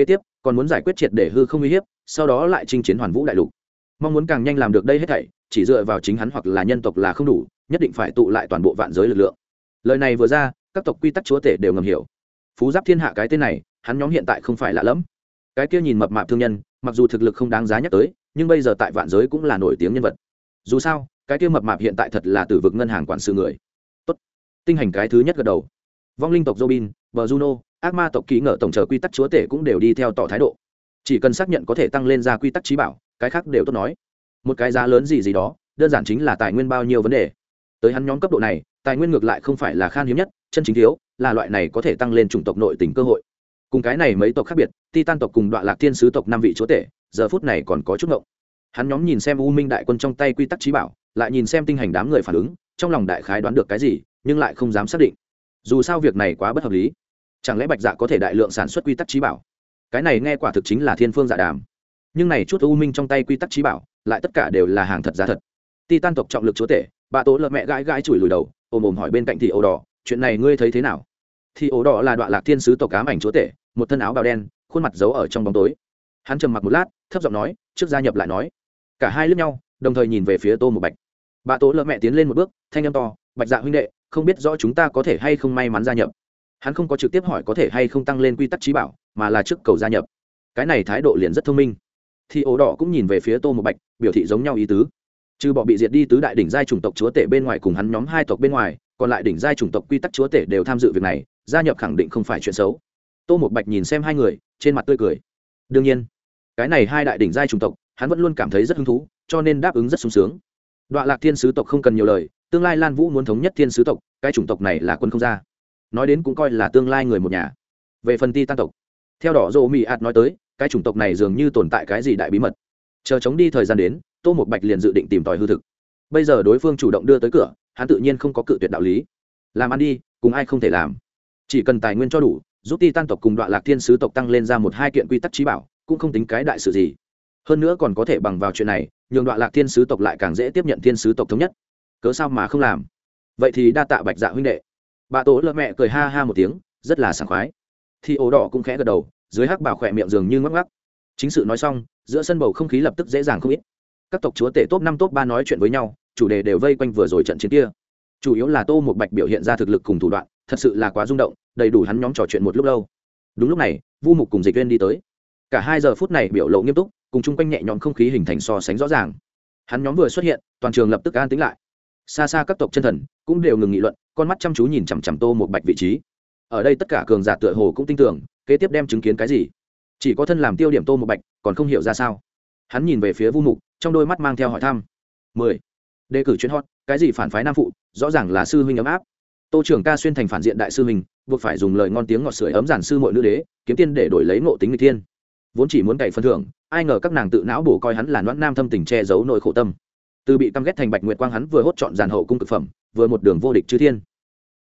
kế tiếp, còn muốn giải quyết triệt để hư không uy hiếp, sau đó lại chinh chiến hoàn vũ đại lục. Mong muốn càng nhanh làm được đây hết thảy, chỉ dựa vào chính hắn hoặc là nhân tộc là không đủ nhất định phải tụ lại toàn bộ vạn giới lực lượng. Lời này vừa ra, các tộc quy tắc chúa tể đều ngầm hiểu. Phú giáp thiên hạ cái tên này, hắn nhóm hiện tại không phải lạ lẫm. Cái kia nhìn mập mạp thương nhân, mặc dù thực lực không đáng giá nhắc tới, nhưng bây giờ tại vạn giới cũng là nổi tiếng nhân vật. Dù sao, cái kia mập mạp hiện tại thật là từ vực ngân hàng quản sự người. Tốt. Tinh hành cái thứ nhất gật đầu. Vong linh tộc robin, bờ juno, ác ma tộc kỹ ngờ tổng chờ quy tắc chúa tể cũng đều đi theo tỏ thái độ. Chỉ cần xác nhận có thể tăng lên ra quy tắc trí bảo, cái khác đều tốt nói. Một cái giá lớn gì gì đó, đơn giản chính là tài nguyên bao nhiêu vấn đề tới hắn nhóm cấp độ này, tài nguyên ngược lại không phải là khan hiếm nhất, chân chính thiếu, là loại này có thể tăng lên chủng tộc nội tình cơ hội. Cùng cái này mấy tộc khác biệt, titan tộc cùng đoạn lạc thiên sứ tộc năm vị chúa tể, giờ phút này còn có chút ngộng. Hắn nhóm nhìn xem u minh đại quân trong tay quy tắc trí bảo, lại nhìn xem tinh hành đám người phản ứng, trong lòng đại khái đoán được cái gì, nhưng lại không dám xác định. Dù sao việc này quá bất hợp lý. Chẳng lẽ bạch dạ có thể đại lượng sản xuất quy tắc trí bảo? Cái này nghe quả thực chính là thiên phương dạ đàm. Nhưng này chút u minh trong tay quy tắc trí bảo, lại tất cả đều là hàng thật giá thật. Ti tan tộc trọng lực chúa tể bà tố lợn mẹ gãi gãi chùi lùi đầu ôm ồm hỏi bên cạnh thị ổ đỏ, chuyện này ngươi thấy thế nào? Thì ổ đỏ là đoạn lạc thiên sứ tộc cám ảnh chúa tể, một thân áo bào đen, khuôn mặt giấu ở trong bóng tối. Hắn trầm mặc một lát, thấp giọng nói, trước gia nhập lại nói. Cả hai lướt nhau, đồng thời nhìn về phía tô một bạch. Bà tố lợn mẹ tiến lên một bước, thanh âm to, bạch dạ huynh đệ, không biết rõ chúng ta có thể hay không may mắn gia nhập? Hắn không có trực tiếp hỏi có thể hay không tăng lên quy tắc trí bảo, mà là trước cầu gia nhập. Cái này thái độ liền rất thông minh. Thì ổ đỏ cũng nhìn về phía tô một bạch, biểu thị giống nhau ý tứ trừ bỏ bị diệt đi tứ đại đỉnh giai chủng tộc chúa tể bên ngoài cùng hắn nhóm hai tộc bên ngoài, còn lại đỉnh giai chủng tộc quy tắc chúa tể đều tham dự việc này, gia nhập khẳng định không phải chuyện xấu. Tô một bạch nhìn xem hai người, trên mặt tươi cười. Đương nhiên, cái này hai đại đỉnh giai chủng tộc, hắn vẫn luôn cảm thấy rất hứng thú, cho nên đáp ứng rất sung sướng. Đoạn lạc thiên sứ tộc không cần nhiều lời, tương lai lan vũ muốn thống nhất thiên sứ tộc, cái chủng tộc này là quân không ra. Nói đến cũng coi là tương lai người một nhà. Về phần ti tan tộc, theo đỏ dỗ mỹ ạt nói tới, cái chủng tộc này dường như tồn tại cái gì đại bí mật chờ chống đi thời gian đến, tô một bạch liền dự định tìm tòi hư thực. Bây giờ đối phương chủ động đưa tới cửa, hắn tự nhiên không có cự tuyệt đạo lý. Làm ăn đi, cùng ai không thể làm. Chỉ cần tài nguyên cho đủ, giúp ti tan tộc cùng đoạn lạc thiên sứ tộc tăng lên ra một hai kiện quy tắc trí bảo, cũng không tính cái đại sự gì. Hơn nữa còn có thể bằng vào chuyện này, nhường đoạn lạc thiên sứ tộc lại càng dễ tiếp nhận thiên sứ tộc thống nhất. Cớ sao mà không làm? Vậy thì đa tạ bạch dạ huynh đệ. Bà tổ lợ mẹ cười ha ha một tiếng, rất là sảng khoái. Thì ổ đỏ cũng khẽ gật đầu, dưới hắc bảo khỏe miệng dường như ngắc ngắc chính sự nói xong, giữa sân bầu không khí lập tức dễ dàng không ít. Các tộc chúa tể top năm, top ba nói chuyện với nhau, chủ đề đều vây quanh vừa rồi trận chiến kia. Chủ yếu là tô một bạch biểu hiện ra thực lực cùng thủ đoạn, thật sự là quá rung động, đầy đủ hắn nhóm trò chuyện một lúc lâu. Đúng lúc này, vu mục cùng dịch viên đi tới. Cả hai giờ phút này biểu lộ nghiêm túc, cùng chung quanh nhẹ nhõm không khí hình thành so sánh rõ ràng. Hắn nhóm vừa xuất hiện, toàn trường lập tức an tính lại. Xa xa các tộc chân thần cũng đều ngừng nghị luận, con mắt chăm chú nhìn chằm chằm tô một bạch vị trí. Ở đây tất cả cường giả tựa hồ cũng tin tưởng, kế tiếp đem chứng kiến cái gì chỉ có thân làm tiêu điểm tô một bạch, còn không hiểu ra sao. Hắn nhìn về phía vu mục, trong đôi mắt mang theo hỏi thăm. Mười. Đề cử chuyến hot, cái gì phản phái nam phụ, rõ ràng là sư huynh ấm áp. Tô trưởng ca xuyên thành phản diện đại sư huynh, buộc phải dùng lời ngon tiếng ngọt sưởi ấm giản sư mọi nữ đế, kiếm tiên để đổi lấy ngộ tính người thiên. Vốn chỉ muốn cày phân thưởng, ai ngờ các nàng tự não bổ coi hắn là noãn nam thâm tình che giấu nỗi khổ tâm. Từ bị căm ghét thành bạch nguyệt quang hắn vừa hốt chọn giàn hậu cung cực phẩm, vừa một đường vô địch chư thiên.